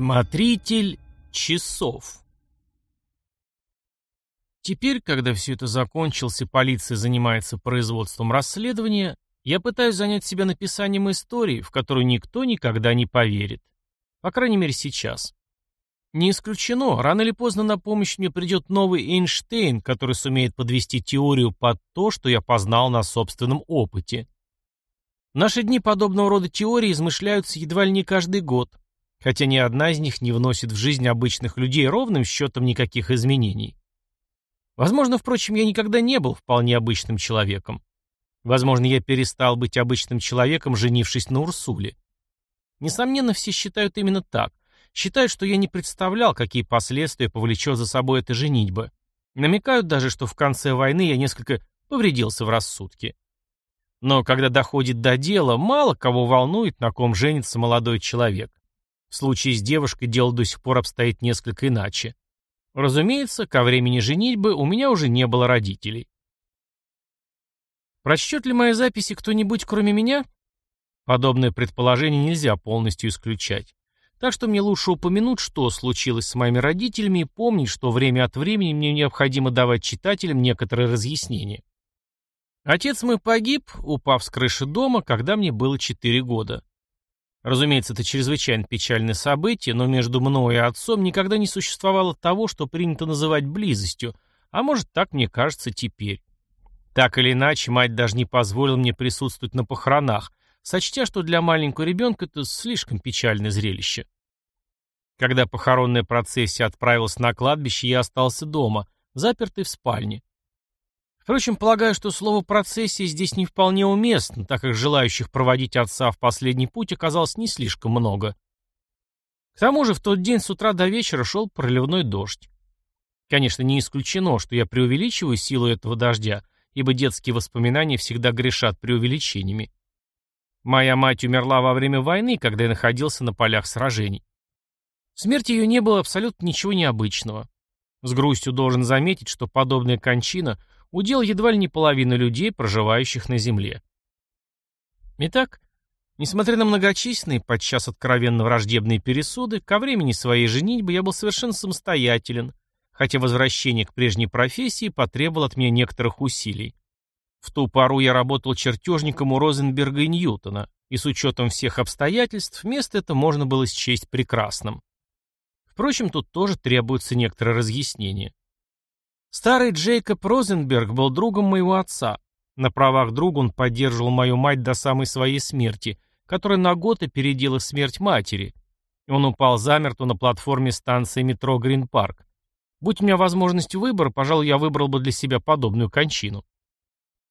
Смотритель часов Теперь, когда все это закончилось и полиция занимается производством расследования, я пытаюсь занять себя написанием истории, в которую никто никогда не поверит. По крайней мере, сейчас. Не исключено, рано или поздно на помощь мне придет новый Эйнштейн, который сумеет подвести теорию под то, что я познал на собственном опыте. В наши дни подобного рода теории измышляются едва ли не каждый год, хотя ни одна из них не вносит в жизнь обычных людей ровным счетом никаких изменений. Возможно, впрочем, я никогда не был вполне обычным человеком. Возможно, я перестал быть обычным человеком, женившись на Урсуле. Несомненно, все считают именно так. Считают, что я не представлял, какие последствия повлечет за собой эта женитьба. Намекают даже, что в конце войны я несколько повредился в рассудке. Но когда доходит до дела, мало кого волнует, на ком женится молодой человек. В случае с девушкой дело до сих пор обстоит несколько иначе. Разумеется, ко времени женитьбы у меня уже не было родителей. Прочтет ли мои записи кто-нибудь, кроме меня? Подобное предположение нельзя полностью исключать. Так что мне лучше упомянуть, что случилось с моими родителями и помнить, что время от времени мне необходимо давать читателям некоторые разъяснения. Отец мой погиб, упав с крыши дома, когда мне было 4 года. Разумеется, это чрезвычайно печальное событие, но между мной и отцом никогда не существовало того, что принято называть близостью, а может, так мне кажется теперь. Так или иначе, мать даже не позволила мне присутствовать на похоронах, сочтя, что для маленького ребенка это слишком печальное зрелище. Когда похоронная процессия отправилась на кладбище, я остался дома, запертый в спальне. Впрочем, полагаю, что слово «процессия» здесь не вполне уместно, так как желающих проводить отца в последний путь оказалось не слишком много. К тому же в тот день с утра до вечера шел проливной дождь. Конечно, не исключено, что я преувеличиваю силу этого дождя, ибо детские воспоминания всегда грешат преувеличениями. Моя мать умерла во время войны, когда я находился на полях сражений. В смерти ее не было абсолютно ничего необычного. С грустью должен заметить, что подобная кончина удел едва ли не половины людей, проживающих на Земле. Итак, несмотря на многочисленные, подчас откровенно враждебные пересуды, ко времени своей женитьбы я был совершенно самостоятелен, хотя возвращение к прежней профессии потребовало от меня некоторых усилий. В ту пору я работал чертежником у Розенберга и Ньютона, и с учетом всех обстоятельств место это можно было счесть прекрасным. Впрочем, тут тоже требуется некоторое разъяснение. Старый Джейкоб Розенберг был другом моего отца. На правах друга он поддерживал мою мать до самой своей смерти, которая на год опередила смерть матери. Он упал замертво на платформе станции метро Грин-парк. Будь у меня возможность выбора, пожалуй, я выбрал бы для себя подобную кончину.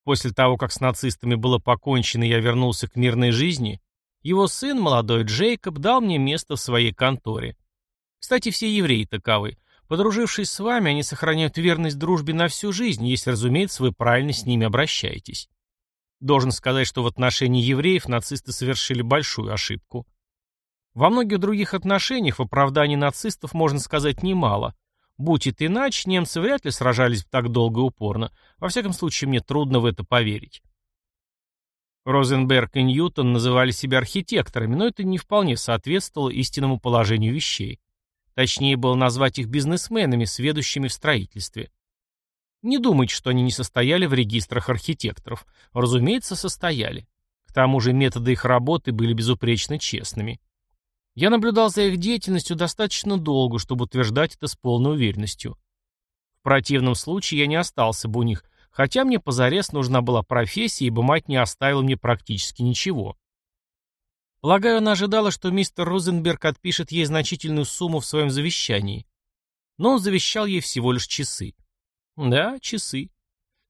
После того, как с нацистами было покончено я вернулся к мирной жизни, его сын, молодой Джейкоб, дал мне место в своей конторе. Кстати, все евреи таковы. Подружившись с вами, они сохраняют верность дружбе на всю жизнь, если, разумеется, вы правильно с ними обращаетесь. Должен сказать, что в отношении евреев нацисты совершили большую ошибку. Во многих других отношениях в оправдании нацистов можно сказать немало. Будь это иначе, немцы вряд ли сражались так долго и упорно. Во всяком случае, мне трудно в это поверить. Розенберг и Ньютон называли себя архитекторами, но это не вполне соответствовало истинному положению вещей. Точнее было назвать их бизнесменами, сведущими в строительстве. Не думайте, что они не состояли в регистрах архитекторов. Разумеется, состояли. К тому же методы их работы были безупречно честными. Я наблюдал за их деятельностью достаточно долго, чтобы утверждать это с полной уверенностью. В противном случае я не остался бы у них, хотя мне позарез нужна была профессия, ибо мать не оставила мне практически ничего. Полагаю, она ожидала, что мистер Розенберг отпишет ей значительную сумму в своем завещании. Но он завещал ей всего лишь часы. Да, часы.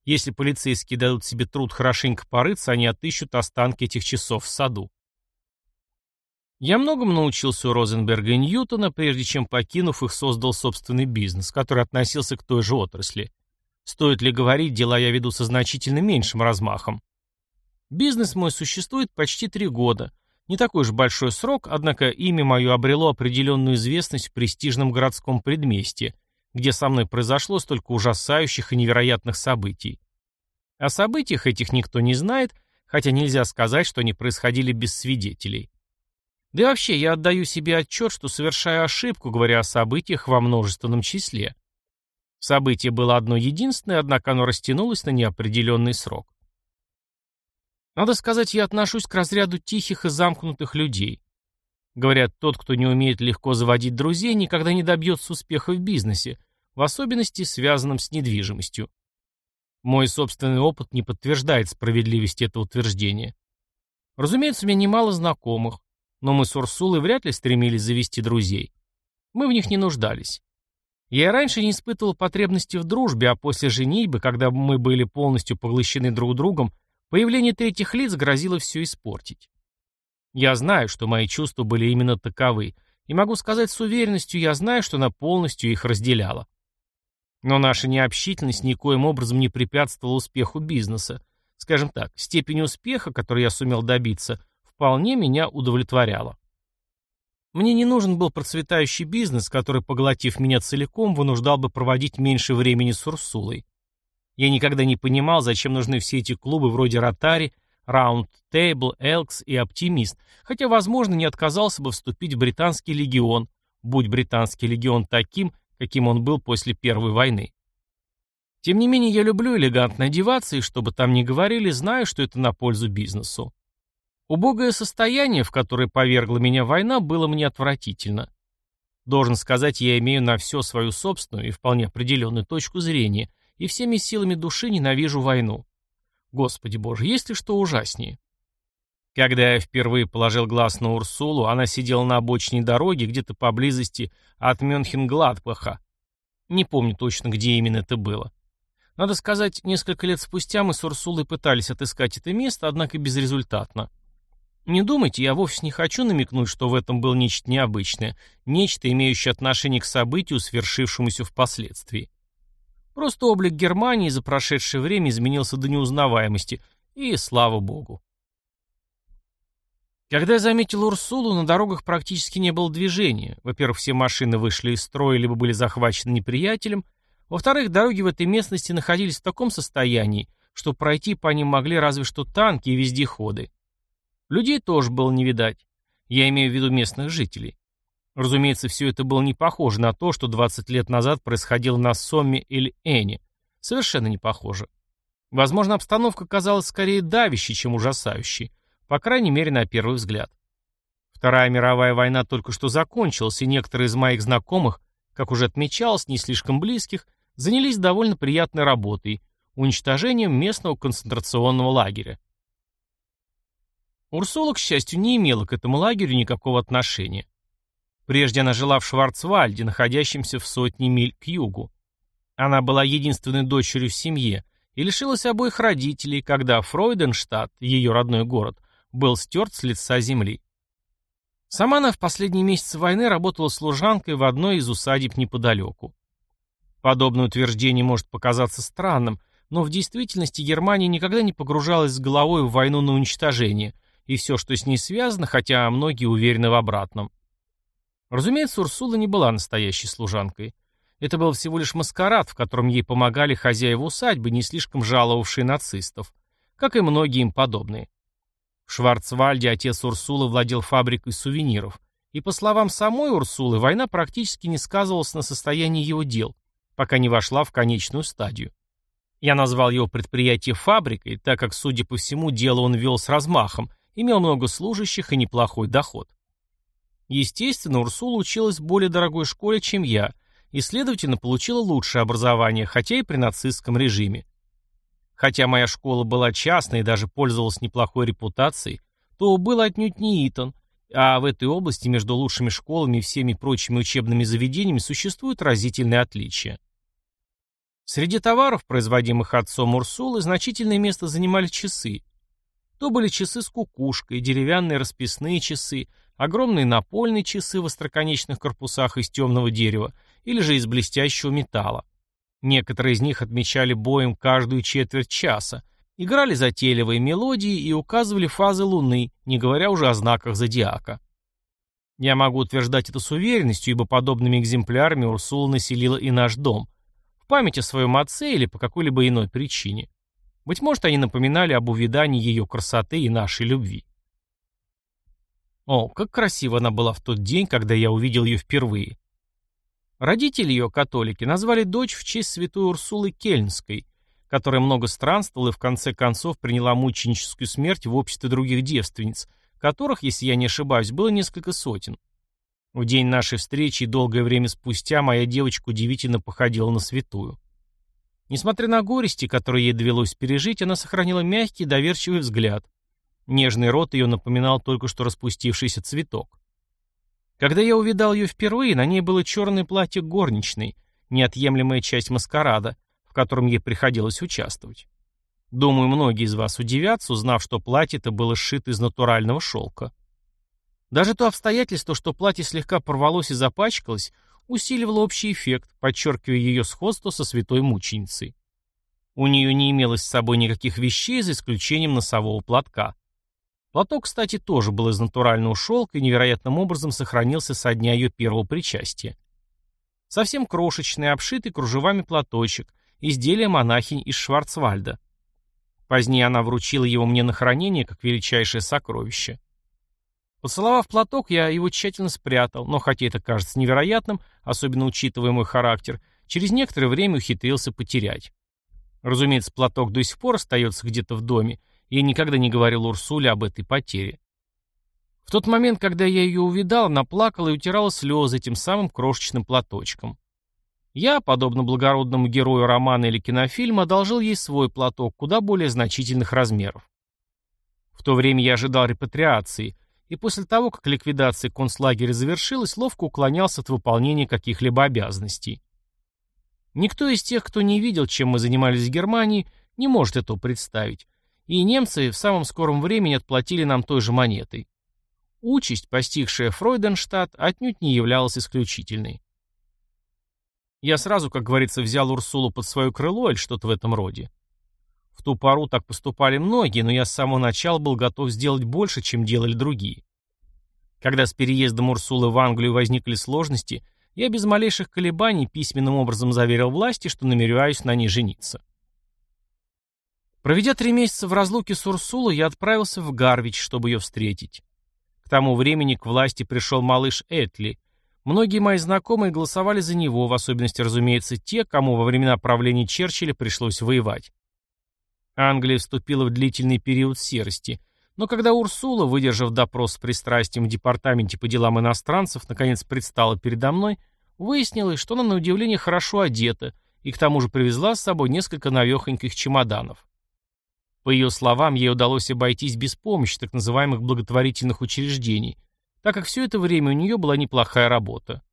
Если полицейские дадут себе труд хорошенько порыться, они отыщут останки этих часов в саду. Я многому научился у Розенберга и Ньютона, прежде чем, покинув их, создал собственный бизнес, который относился к той же отрасли. Стоит ли говорить, дела я веду со значительно меньшим размахом. Бизнес мой существует почти три года, не такой уж большой срок, однако имя мое обрело определенную известность в престижном городском предместье, где со мной произошло столько ужасающих и невероятных событий. О событиях этих никто не знает, хотя нельзя сказать, что они происходили без свидетелей. Да и вообще, я отдаю себе отчет, что совершаю ошибку, говоря о событиях во множественном числе. Событие было одно единственное, однако оно растянулось на неопределенный срок. Надо сказать, я отношусь к разряду тихих и замкнутых людей. Говорят, тот, кто не умеет легко заводить друзей, никогда не добьется успеха в бизнесе, в особенности связанном с недвижимостью. Мой собственный опыт не подтверждает справедливость этого утверждения. Разумеется, у меня немало знакомых, но мы с Урсулой вряд ли стремились завести друзей. Мы в них не нуждались. Я раньше не испытывал потребности в дружбе, а после женитьбы, когда мы были полностью поглощены друг другом, появление третьих лиц грозило все испортить. Я знаю, что мои чувства были именно таковы, и могу сказать с уверенностью, я знаю, что она полностью их разделяла. Но наша необщительность никоим образом не препятствовала успеху бизнеса. Скажем так, степень успеха, который я сумел добиться, вполне меня удовлетворяла. Мне не нужен был процветающий бизнес, который, поглотив меня целиком, вынуждал бы проводить меньше времени с Урсулой. Я никогда не понимал, зачем нужны все эти клубы вроде Ротари, Раунд Тейбл, Элкс и Оптимист, хотя, возможно, не отказался бы вступить в британский легион, будь британский легион таким, каким он был после Первой войны. Тем не менее, я люблю элегантно одеваться, и что бы там ни говорили, знаю, что это на пользу бизнесу. Убогое состояние, в которое повергла меня война, было мне отвратительно. Должен сказать, я имею на все свою собственную и вполне определенную точку зрения, и всеми силами души ненавижу войну. Господи боже, есть ли что ужаснее? Когда я впервые положил глаз на Урсулу, она сидела на обочине дороги, где-то поблизости от Мюнхен-Гладбаха. Не помню точно, где именно это было. Надо сказать, несколько лет спустя мы с Урсулой пытались отыскать это место, однако безрезультатно. Не думайте, я вовсе не хочу намекнуть, что в этом было нечто необычное, нечто, имеющее отношение к событию, свершившемуся впоследствии. Просто облик Германии за прошедшее время изменился до неузнаваемости, и слава богу. Когда я заметил Урсулу, на дорогах практически не было движения. Во-первых, все машины вышли из строя, либо были захвачены неприятелем. Во-вторых, дороги в этой местности находились в таком состоянии, что пройти по ним могли разве что танки и вездеходы. Людей тоже было не видать. Я имею в виду местных жителей. Разумеется, все это было не похоже на то, что 20 лет назад происходило на Сомме или Эне. Совершенно не похоже. Возможно, обстановка казалась скорее давящей, чем ужасающей. По крайней мере, на первый взгляд. Вторая мировая война только что закончилась, и некоторые из моих знакомых, как уже отмечалось, не слишком близких, занялись довольно приятной работой – уничтожением местного концентрационного лагеря. Урсула, к счастью, не имела к этому лагерю никакого отношения. Прежде она жила в Шварцвальде, находящемся в сотне миль к югу. Она была единственной дочерью в семье и лишилась обоих родителей, когда Фройденштадт, ее родной город, был стерт с лица земли. Сама она в последние месяцы войны работала служанкой в одной из усадеб неподалеку. Подобное утверждение может показаться странным, но в действительности Германия никогда не погружалась с головой в войну на уничтожение – и все, что с ней связано, хотя многие уверены в обратном. Разумеется, Урсула не была настоящей служанкой. Это был всего лишь маскарад, в котором ей помогали хозяева усадьбы, не слишком жаловавшие нацистов, как и многие им подобные. В Шварцвальде отец Урсулы владел фабрикой сувениров, и, по словам самой Урсулы, война практически не сказывалась на состоянии его дел, пока не вошла в конечную стадию. Я назвал его предприятие фабрикой, так как, судя по всему, дело он вел с размахом, имел много служащих и неплохой доход. Естественно, Урсула училась в более дорогой школе, чем я, и, следовательно, получила лучшее образование, хотя и при нацистском режиме. Хотя моя школа была частной и даже пользовалась неплохой репутацией, то был отнюдь не Итон, а в этой области между лучшими школами и всеми прочими учебными заведениями существуют разительные отличия. Среди товаров, производимых отцом Урсулы, значительное место занимали часы, то были часы с кукушкой, деревянные расписные часы, огромные напольные часы в остроконечных корпусах из темного дерева или же из блестящего металла. Некоторые из них отмечали боем каждую четверть часа, играли затейливые мелодии и указывали фазы Луны, не говоря уже о знаках зодиака. Я могу утверждать это с уверенностью, ибо подобными экземплярами Урсула населила и наш дом, в память о своем отце или по какой-либо иной причине. Быть может, они напоминали об увидании ее красоты и нашей любви. О, как красиво она была в тот день, когда я увидел ее впервые. Родители ее, католики, назвали дочь в честь святой Урсулы Кельнской, которая много странствовала и в конце концов приняла мученическую смерть в обществе других девственниц, которых, если я не ошибаюсь, было несколько сотен. В день нашей встречи и долгое время спустя моя девочка удивительно походила на святую. Несмотря на горести, которые ей довелось пережить, она сохранила мягкий, доверчивый взгляд. Нежный рот ее напоминал только что распустившийся цветок. Когда я увидал ее впервые, на ней было черное платье горничной, неотъемлемая часть маскарада, в котором ей приходилось участвовать. Думаю, многие из вас удивятся, узнав, что платье это было сшито из натурального шелка. Даже то обстоятельство, что платье слегка порвалось и запачкалось, усиливало общий эффект, подчеркивая ее сходство со святой мученицей. У нее не имелось с собой никаких вещей, за исключением носового платка. Платок, кстати, тоже был из натурального шелка и невероятным образом сохранился со дня ее первого причастия. Совсем крошечный, обшитый кружевами платочек, изделие монахинь из Шварцвальда. Позднее она вручила его мне на хранение, как величайшее сокровище. Поцеловав платок, я его тщательно спрятал, но хотя это кажется невероятным, особенно учитывая мой характер, через некоторое время ухитрился потерять. Разумеется, платок до сих пор остается где-то в доме, я никогда не говорил Урсуле об этой потере. В тот момент, когда я ее увидал, она плакала и утирала слезы этим самым крошечным платочком. Я, подобно благородному герою романа или кинофильма, одолжил ей свой платок куда более значительных размеров. В то время я ожидал репатриации – и после того, как ликвидация концлагеря завершилась, ловко уклонялся от выполнения каких-либо обязанностей. Никто из тех, кто не видел, чем мы занимались в Германии, не может этого представить, и немцы в самом скором времени отплатили нам той же монетой. Участь, постигшая Фройденштадт, отнюдь не являлась исключительной. Я сразу, как говорится, взял Урсулу под свое крыло или что-то в этом роде. В ту пору так поступали многие, но я с самого начала был готов сделать больше, чем делали другие. Когда с переездом Урсулы в Англию возникли сложности, я без малейших колебаний письменным образом заверил власти, что намереваюсь на ней жениться. Проведя три месяца в разлуке с Урсулой, я отправился в Гарвич, чтобы ее встретить. К тому времени к власти пришел малыш Этли. Многие мои знакомые голосовали за него, в особенности, разумеется, те, кому во времена правления Черчилля пришлось воевать. Англия вступила в длительный период серости, но когда Урсула, выдержав допрос с пристрастием в департаменте по делам иностранцев, наконец предстала передо мной, выяснилось, что она на удивление хорошо одета и к тому же привезла с собой несколько навехоньких чемоданов. По ее словам, ей удалось обойтись без помощи так называемых благотворительных учреждений, так как все это время у нее была неплохая работа.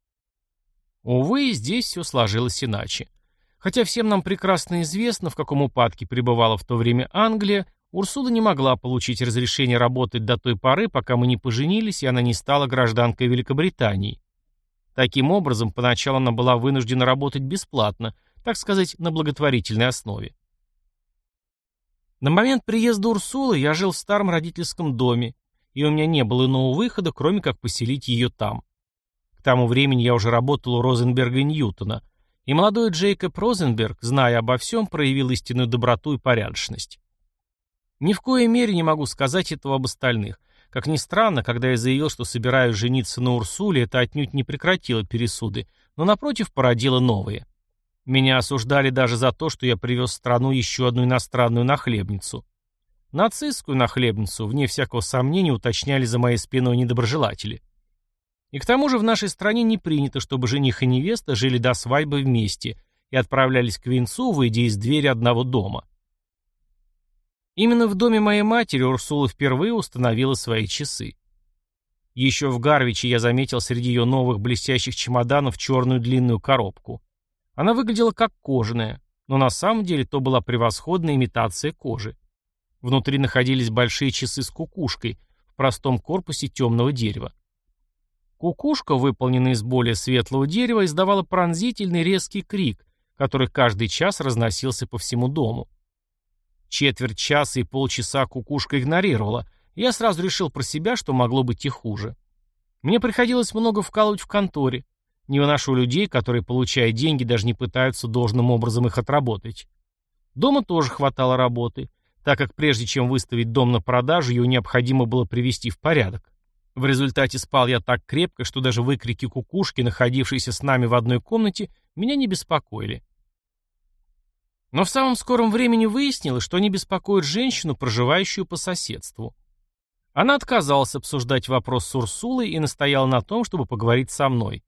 Увы, здесь все сложилось иначе. Хотя всем нам прекрасно известно, в каком упадке пребывала в то время Англия, Урсула не могла получить разрешение работать до той поры, пока мы не поженились, и она не стала гражданкой Великобритании. Таким образом, поначалу она была вынуждена работать бесплатно, так сказать, на благотворительной основе. На момент приезда Урсулы я жил в старом родительском доме, и у меня не было иного выхода, кроме как поселить ее там. К тому времени я уже работал у Розенберга и Ньютона – и молодой Джейкоб Розенберг, зная обо всем, проявил истинную доброту и порядочность. Ни в коей мере не могу сказать этого об остальных. Как ни странно, когда я заявил, что собираюсь жениться на Урсуле, это отнюдь не прекратило пересуды, но, напротив, породило новые. Меня осуждали даже за то, что я привез в страну еще одну иностранную нахлебницу. Нацистскую нахлебницу, вне всякого сомнения, уточняли за моей спиной недоброжелатели. И к тому же в нашей стране не принято, чтобы жених и невеста жили до свадьбы вместе и отправлялись к венцу, выйдя из двери одного дома. Именно в доме моей матери Урсула впервые установила свои часы. Еще в Гарвиче я заметил среди ее новых блестящих чемоданов черную длинную коробку. Она выглядела как кожаная, но на самом деле то была превосходная имитация кожи. Внутри находились большие часы с кукушкой в простом корпусе темного дерева. Кукушка, выполненная из более светлого дерева, издавала пронзительный резкий крик, который каждый час разносился по всему дому. Четверть часа и полчаса кукушка игнорировала, и я сразу решил про себя, что могло быть и хуже. Мне приходилось много вкалывать в конторе. Не выношу людей, которые, получая деньги, даже не пытаются должным образом их отработать. Дома тоже хватало работы, так как прежде чем выставить дом на продажу, ее необходимо было привести в порядок. В результате спал я так крепко, что даже выкрики кукушки, находившиеся с нами в одной комнате, меня не беспокоили. Но в самом скором времени выяснилось, что они беспокоят женщину, проживающую по соседству. Она отказалась обсуждать вопрос с Урсулой и настояла на том, чтобы поговорить со мной.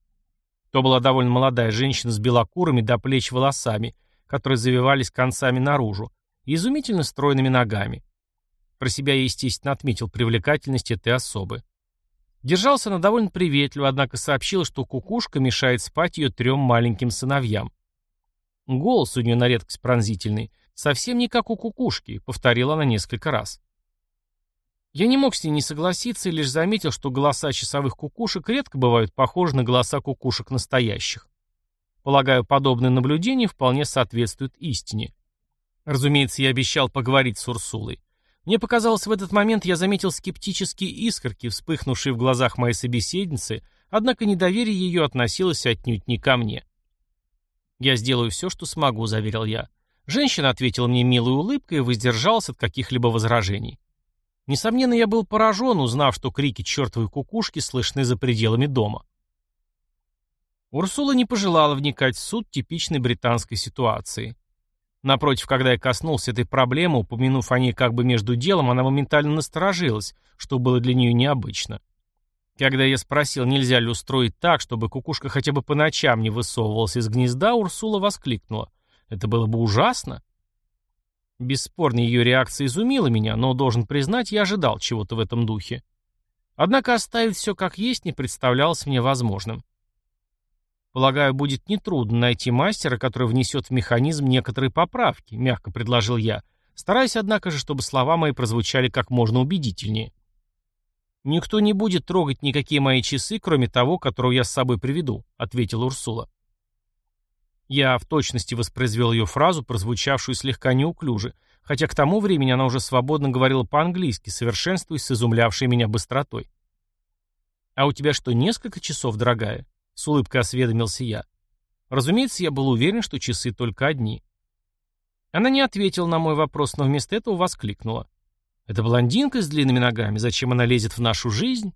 То была довольно молодая женщина с белокурыми до плеч волосами, которые завивались концами наружу, и изумительно стройными ногами. Про себя я, естественно, отметил привлекательность этой особы. Держался она довольно приветливо, однако сообщила, что кукушка мешает спать ее трем маленьким сыновьям. Голос у нее на редкость пронзительный, совсем не как у кукушки, повторила она несколько раз. Я не мог с ней не согласиться и лишь заметил, что голоса часовых кукушек редко бывают похожи на голоса кукушек настоящих. Полагаю, подобное наблюдение вполне соответствует истине. Разумеется, я обещал поговорить с Урсулой. Мне показалось, в этот момент я заметил скептические искорки, вспыхнувшие в глазах моей собеседницы, однако недоверие ее относилось отнюдь не ко мне. «Я сделаю все, что смогу», — заверил я. Женщина ответила мне милой улыбкой и воздержалась от каких-либо возражений. Несомненно, я был поражен, узнав, что крики чертовой кукушки слышны за пределами дома. Урсула не пожелала вникать в суд типичной британской ситуации. Напротив, когда я коснулся этой проблемы, упомянув о ней как бы между делом, она моментально насторожилась, что было для нее необычно. Когда я спросил, нельзя ли устроить так, чтобы кукушка хотя бы по ночам не высовывалась из гнезда, Урсула воскликнула. Это было бы ужасно. Бесспорно, ее реакция изумила меня, но, должен признать, я ожидал чего-то в этом духе. Однако оставить все как есть не представлялось мне возможным. Полагаю, будет нетрудно найти мастера, который внесет в механизм некоторые поправки, мягко предложил я, стараясь, однако же, чтобы слова мои прозвучали как можно убедительнее. «Никто не будет трогать никакие мои часы, кроме того, которого я с собой приведу», — ответила Урсула. Я в точности воспроизвел ее фразу, прозвучавшую слегка неуклюже, хотя к тому времени она уже свободно говорила по-английски, совершенствуясь с изумлявшей меня быстротой. «А у тебя что, несколько часов, дорогая?» — с улыбкой осведомился я. Разумеется, я был уверен, что часы только одни. Она не ответила на мой вопрос, но вместо этого воскликнула. «Это блондинка с длинными ногами. Зачем она лезет в нашу жизнь?»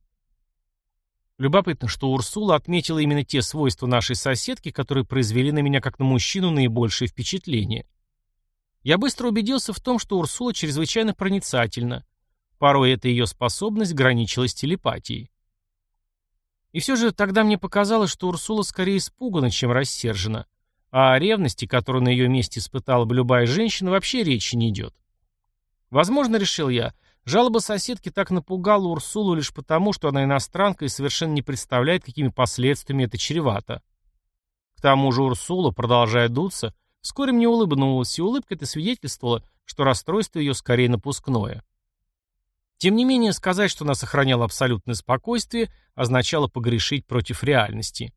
Любопытно, что Урсула отметила именно те свойства нашей соседки, которые произвели на меня как на мужчину наибольшее впечатление. Я быстро убедился в том, что Урсула чрезвычайно проницательна. Порой эта ее способность граничила с телепатией. И все же тогда мне показалось, что Урсула скорее испугана, чем рассержена. А о ревности, которую на ее месте испытала бы любая женщина, вообще речи не идет. Возможно, решил я, Жалоба соседки так напугала Урсулу лишь потому, что она иностранка и совершенно не представляет, какими последствиями это чревато. К тому же Урсула, продолжая дуться, вскоре мне улыбнулась, и улыбка это свидетельствовала, что расстройство ее скорее напускное. Тем не менее, сказать, что она сохраняла абсолютное спокойствие, означало погрешить против реальности.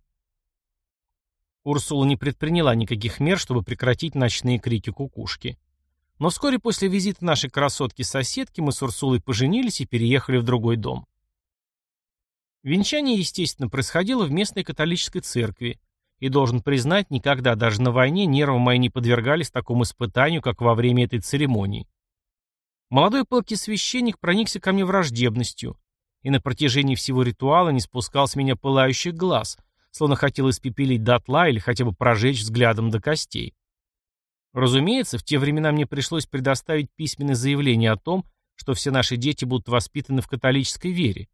Урсула не предприняла никаких мер, чтобы прекратить ночные крики кукушки. Но вскоре после визита нашей красотки-соседки мы с Урсулой поженились и переехали в другой дом. Венчание, естественно, происходило в местной католической церкви, и, должен признать, никогда даже на войне нервы мои не подвергались такому испытанию, как во время этой церемонии. Молодой пылкий священник проникся ко мне враждебностью, и на протяжении всего ритуала не спускал с меня пылающих глаз, словно хотел испепелить дотла или хотя бы прожечь взглядом до костей. Разумеется, в те времена мне пришлось предоставить письменное заявление о том, что все наши дети будут воспитаны в католической вере.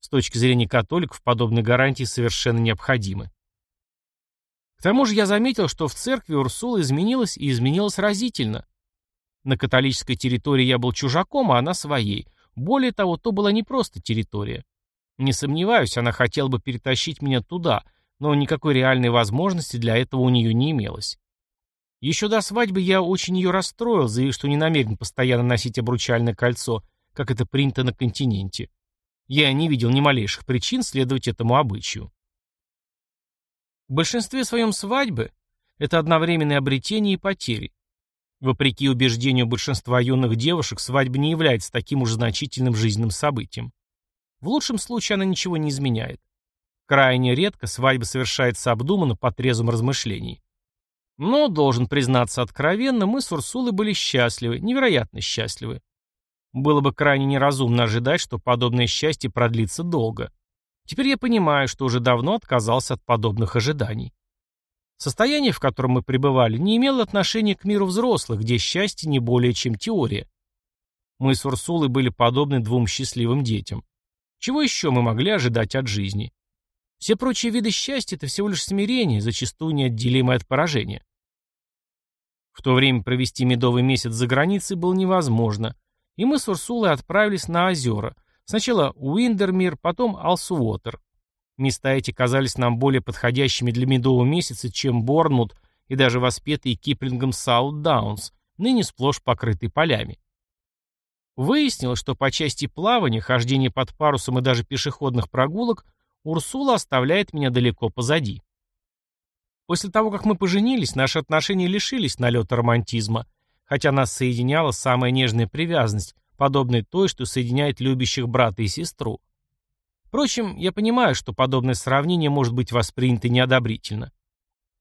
С точки зрения католиков подобные гарантии совершенно необходимы. К тому же я заметил, что в церкви Урсула изменилась и изменилась разительно. На католической территории я был чужаком, а она своей. Более того, то была не просто территория. Не сомневаюсь, она хотела бы перетащить меня туда, но никакой реальной возможности для этого у нее не имелось. Еще до свадьбы я очень ее расстроил, заявив, что не намерен постоянно носить обручальное кольцо, как это принято на континенте. Я не видел ни малейших причин следовать этому обычаю. В большинстве своем свадьбы – это одновременное обретение и потери. Вопреки убеждению большинства юных девушек, свадьба не является таким уж значительным жизненным событием. В лучшем случае она ничего не изменяет. Крайне редко свадьба совершается обдуманно по трезвым размышлениям. Но, должен признаться откровенно, мы с Урсулой были счастливы, невероятно счастливы. Было бы крайне неразумно ожидать, что подобное счастье продлится долго. Теперь я понимаю, что уже давно отказался от подобных ожиданий. Состояние, в котором мы пребывали, не имело отношения к миру взрослых, где счастье не более чем теория. Мы с Урсулой были подобны двум счастливым детям. Чего еще мы могли ожидать от жизни? Все прочие виды счастья – это всего лишь смирение, зачастую неотделимое от поражения. В то время провести медовый месяц за границей было невозможно, и мы с Урсулой отправились на озера. Сначала Уиндермир, потом Алсуотер. Места эти казались нам более подходящими для медового месяца, чем Борнмут и даже воспетый Киплингом Саут Даунс, ныне сплошь покрытый полями. Выяснилось, что по части плавания, хождения под парусом и даже пешеходных прогулок Урсула оставляет меня далеко позади. После того, как мы поженились, наши отношения лишились налета романтизма, хотя нас соединяла самая нежная привязанность, подобная той, что соединяет любящих брата и сестру. Впрочем, я понимаю, что подобное сравнение может быть воспринято неодобрительно.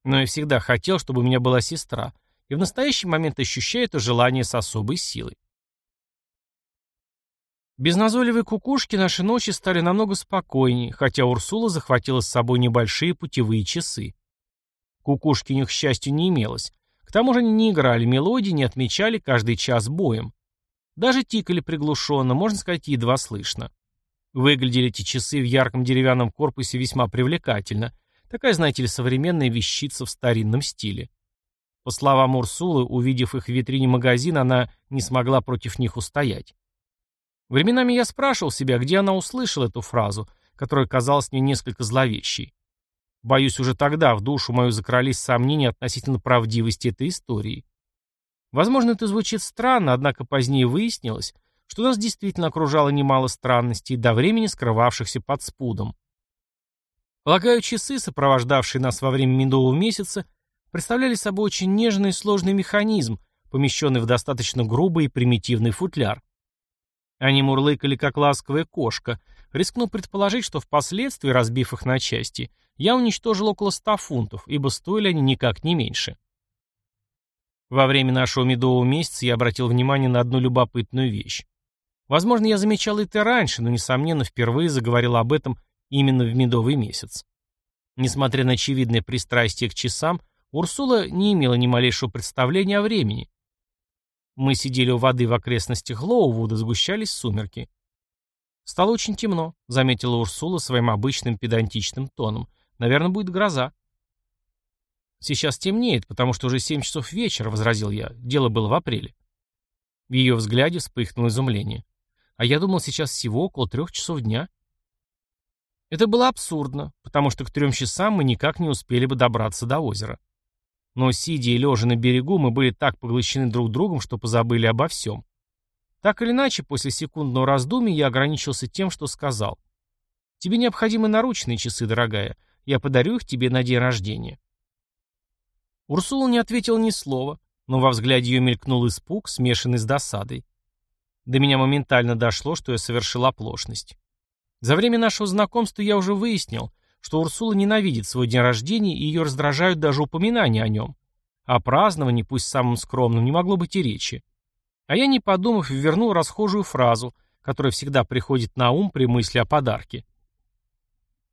Но я всегда хотел, чтобы у меня была сестра, и в настоящий момент ощущаю это желание с особой силой. Без назойливой кукушки наши ночи стали намного спокойнее, хотя Урсула захватила с собой небольшие путевые часы. Кукушки у них, к счастью, не имелось. К тому же они не играли мелодии, не отмечали каждый час боем. Даже тикали приглушенно, можно сказать, едва слышно. Выглядели эти часы в ярком деревянном корпусе весьма привлекательно. Такая, знаете ли, современная вещица в старинном стиле. По словам Урсулы, увидев их в витрине магазина, она не смогла против них устоять. Временами я спрашивал себя, где она услышала эту фразу, которая казалась мне несколько зловещей. Боюсь, уже тогда в душу мою закрались сомнения относительно правдивости этой истории. Возможно, это звучит странно, однако позднее выяснилось, что нас действительно окружало немало странностей, до времени скрывавшихся под спудом. Полагаю, часы, сопровождавшие нас во время медового месяца, представляли собой очень нежный и сложный механизм, помещенный в достаточно грубый и примитивный футляр. Они мурлыкали, как ласковая кошка. Рискну предположить, что впоследствии, разбив их на части, я уничтожил около ста фунтов, ибо стоили они никак не меньше. Во время нашего медового месяца я обратил внимание на одну любопытную вещь. Возможно, я замечал это раньше, но, несомненно, впервые заговорил об этом именно в медовый месяц. Несмотря на очевидное пристрастие к часам, Урсула не имела ни малейшего представления о времени. Мы сидели у воды в окрестностях Лоувуда, сгущались сумерки. «Стало очень темно», — заметила Урсула своим обычным педантичным тоном. «Наверное, будет гроза». «Сейчас темнеет, потому что уже семь часов вечера», — возразил я. «Дело было в апреле». В ее взгляде вспыхнуло изумление. «А я думал, сейчас всего около трех часов дня». Это было абсурдно, потому что к трем часам мы никак не успели бы добраться до озера. Но сидя и лежа на берегу, мы были так поглощены друг другом, что позабыли обо всем. Так или иначе, после секундного раздумья я ограничился тем, что сказал. «Тебе необходимы наручные часы, дорогая. Я подарю их тебе на день рождения». Урсула не ответила ни слова, но во взгляде ее мелькнул испуг, смешанный с досадой. До меня моментально дошло, что я совершил оплошность. За время нашего знакомства я уже выяснил, что Урсула ненавидит свой день рождения и ее раздражают даже упоминания о нем. О праздновании, пусть самым скромным, не могло быть и речи. А я, не подумав, вернул расхожую фразу, которая всегда приходит на ум при мысли о подарке.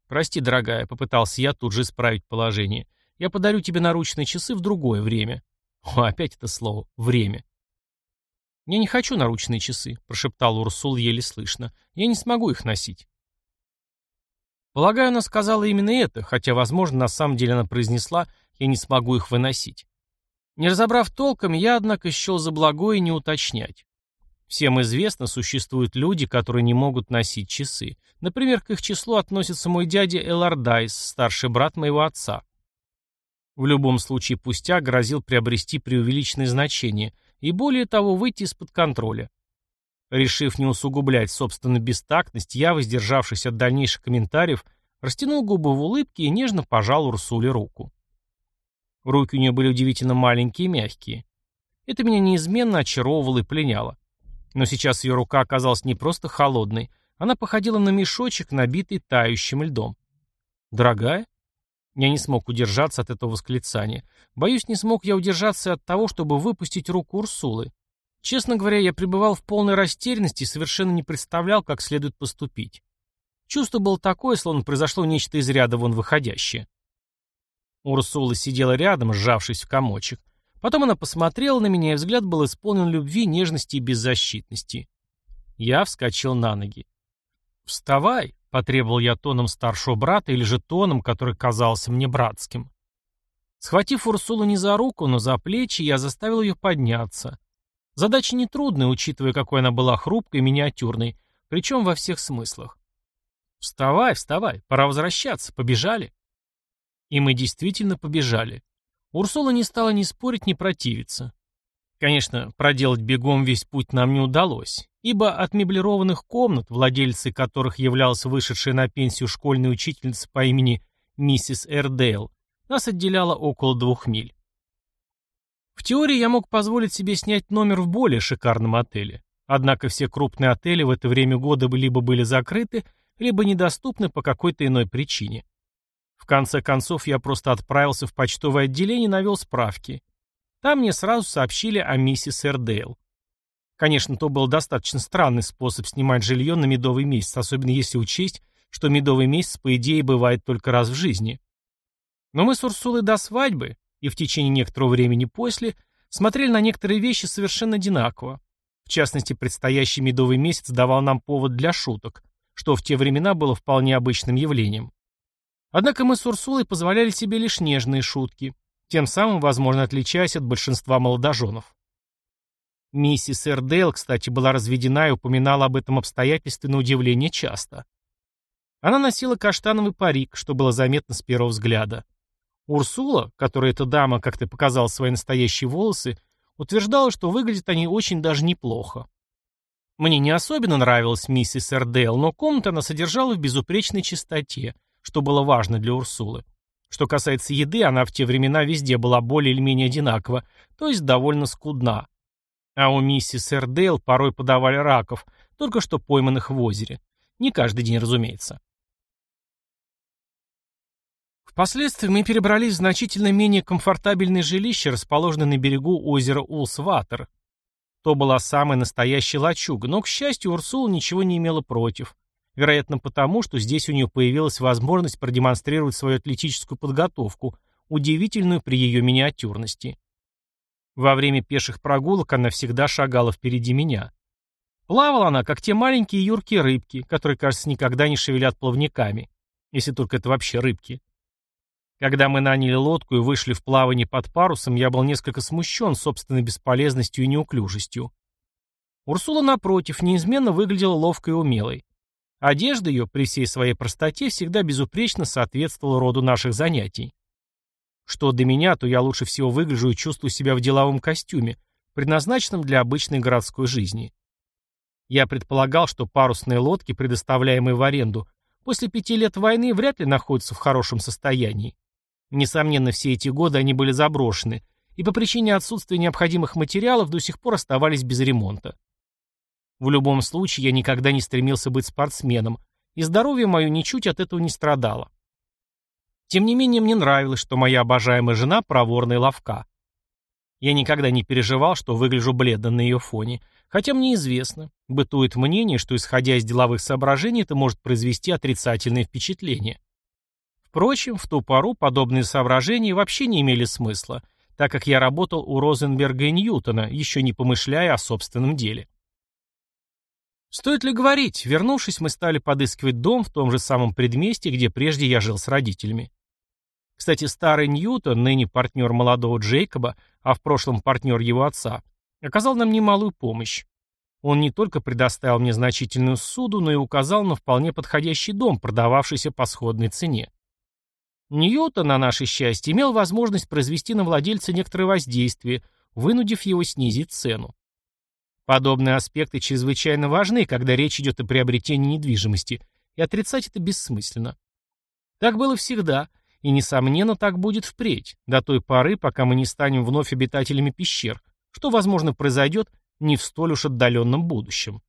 «Прости, дорогая», — попытался я тут же исправить положение. «Я подарю тебе наручные часы в другое время». О, опять это слово «время». «Я не хочу наручные часы», — прошептал Урсул еле слышно. «Я не смогу их носить». Полагаю, она сказала именно это, хотя, возможно, на самом деле она произнесла «я не смогу их выносить». Не разобрав толком, я, однако, счел за благое не уточнять. Всем известно, существуют люди, которые не могут носить часы. Например, к их числу относится мой дядя Элардайс, старший брат моего отца. В любом случае пустяк грозил приобрести преувеличенное значение и, более того, выйти из-под контроля. Решив не усугублять собственную бестактность, я, воздержавшись от дальнейших комментариев, растянул губы в улыбке и нежно пожал Урсуле руку. Руки у нее были удивительно маленькие и мягкие. Это меня неизменно очаровывало и пленяло. Но сейчас ее рука оказалась не просто холодной, она походила на мешочек, набитый тающим льдом. «Дорогая?» Я не смог удержаться от этого восклицания. Боюсь, не смог я удержаться от того, чтобы выпустить руку Урсулы. Честно говоря, я пребывал в полной растерянности и совершенно не представлял, как следует поступить. Чувство было такое, словно произошло нечто из ряда вон выходящее. Урсула сидела рядом, сжавшись в комочек. Потом она посмотрела на меня, и взгляд был исполнен любви, нежности и беззащитности. Я вскочил на ноги. «Вставай!» — потребовал я тоном старшего брата или же тоном, который казался мне братским. Схватив Урсулу не за руку, но за плечи, я заставил ее подняться. Задача нетрудная, учитывая, какой она была хрупкой и миниатюрной, причем во всех смыслах. «Вставай, вставай, пора возвращаться, побежали». И мы действительно побежали. Урсула не стала ни спорить, ни противиться. Конечно, проделать бегом весь путь нам не удалось, ибо от меблированных комнат, владельцей которых являлась вышедшая на пенсию школьная учительница по имени миссис Эрдейл, нас отделяло около двух миль. В теории я мог позволить себе снять номер в более шикарном отеле. Однако все крупные отели в это время года либо были закрыты, либо недоступны по какой-то иной причине. В конце концов, я просто отправился в почтовое отделение и навел справки. Там мне сразу сообщили о миссис Эрдейл. Конечно, то был достаточно странный способ снимать жилье на медовый месяц, особенно если учесть, что медовый месяц, по идее, бывает только раз в жизни. Но мы с Урсулой до свадьбы, и в течение некоторого времени после, смотрели на некоторые вещи совершенно одинаково. В частности, предстоящий медовый месяц давал нам повод для шуток, что в те времена было вполне обычным явлением. Однако мы с Урсулой позволяли себе лишь нежные шутки, тем самым, возможно, отличаясь от большинства молодоженов. Миссис Эрдейл, кстати, была разведена и упоминала об этом обстоятельстве на удивление часто. Она носила каштановый парик, что было заметно с первого взгляда. Урсула, которой эта дама как-то показала свои настоящие волосы, утверждала, что выглядят они очень даже неплохо. Мне не особенно нравилась миссис Эрдейл, но комната она содержала в безупречной чистоте, что было важно для Урсулы. Что касается еды, она в те времена везде была более или менее одинакова, то есть довольно скудна. А у миссис Эрдейл порой подавали раков, только что пойманных в озере. Не каждый день, разумеется. Впоследствии мы перебрались в значительно менее комфортабельное жилище, расположенное на берегу озера Улсватер. То была самая настоящая лачуга, но, к счастью, Урсула ничего не имела против. Вероятно, потому, что здесь у нее появилась возможность продемонстрировать свою атлетическую подготовку, удивительную при ее миниатюрности. Во время пеших прогулок она всегда шагала впереди меня. Плавала она, как те маленькие юркие рыбки, которые, кажется, никогда не шевелят плавниками. Если только это вообще рыбки. Когда мы наняли лодку и вышли в плавание под парусом, я был несколько смущен собственной бесполезностью и неуклюжестью. Урсула, напротив, неизменно выглядела ловкой и умелой. Одежда ее, при всей своей простоте, всегда безупречно соответствовала роду наших занятий. Что до меня, то я лучше всего выгляжу и чувствую себя в деловом костюме, предназначенном для обычной городской жизни. Я предполагал, что парусные лодки, предоставляемые в аренду, после пяти лет войны вряд ли находятся в хорошем состоянии. Несомненно, все эти годы они были заброшены, и по причине отсутствия необходимых материалов до сих пор оставались без ремонта. В любом случае, я никогда не стремился быть спортсменом, и здоровье мое ничуть от этого не страдало. Тем не менее, мне нравилось, что моя обожаемая жена проворная ловка. Я никогда не переживал, что выгляжу бледно на ее фоне, хотя мне известно, бытует мнение, что, исходя из деловых соображений, это может произвести отрицательное впечатление. Впрочем, в ту пору подобные соображения вообще не имели смысла, так как я работал у Розенберга и Ньютона, еще не помышляя о собственном деле. Стоит ли говорить, вернувшись, мы стали подыскивать дом в том же самом предместе, где прежде я жил с родителями. Кстати, старый Ньютон, ныне партнер молодого Джейкоба, а в прошлом партнер его отца, оказал нам немалую помощь. Он не только предоставил мне значительную суду, но и указал на вполне подходящий дом, продававшийся по сходной цене. Ньютон, на наше счастье, имел возможность произвести на владельца некоторое воздействие, вынудив его снизить цену. Подобные аспекты чрезвычайно важны, когда речь идет о приобретении недвижимости, и отрицать это бессмысленно. Так было всегда, и, несомненно, так будет впредь, до той поры, пока мы не станем вновь обитателями пещер, что, возможно, произойдет не в столь уж отдаленном будущем.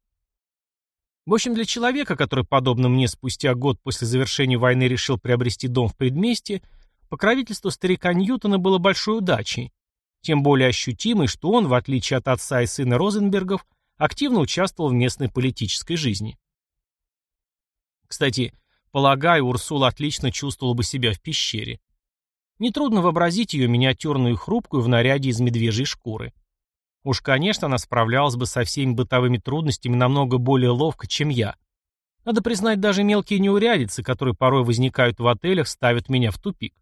В общем, для человека, который, подобно мне, спустя год после завершения войны решил приобрести дом в предместье, покровительство старика Ньютона было большой удачей. тем более ощутимой, что он, в отличие от отца и сына Розенбергов, активно участвовал в местной политической жизни. Кстати, полагаю, Урсула отлично чувствовала бы себя в пещере. Нетрудно вообразить ее миниатюрную и хрупкую в наряде из медвежьей шкуры. Уж, конечно, она справлялась бы со всеми бытовыми трудностями намного более ловко, чем я. Надо признать, даже мелкие неурядицы, которые порой возникают в отелях, ставят меня в тупик.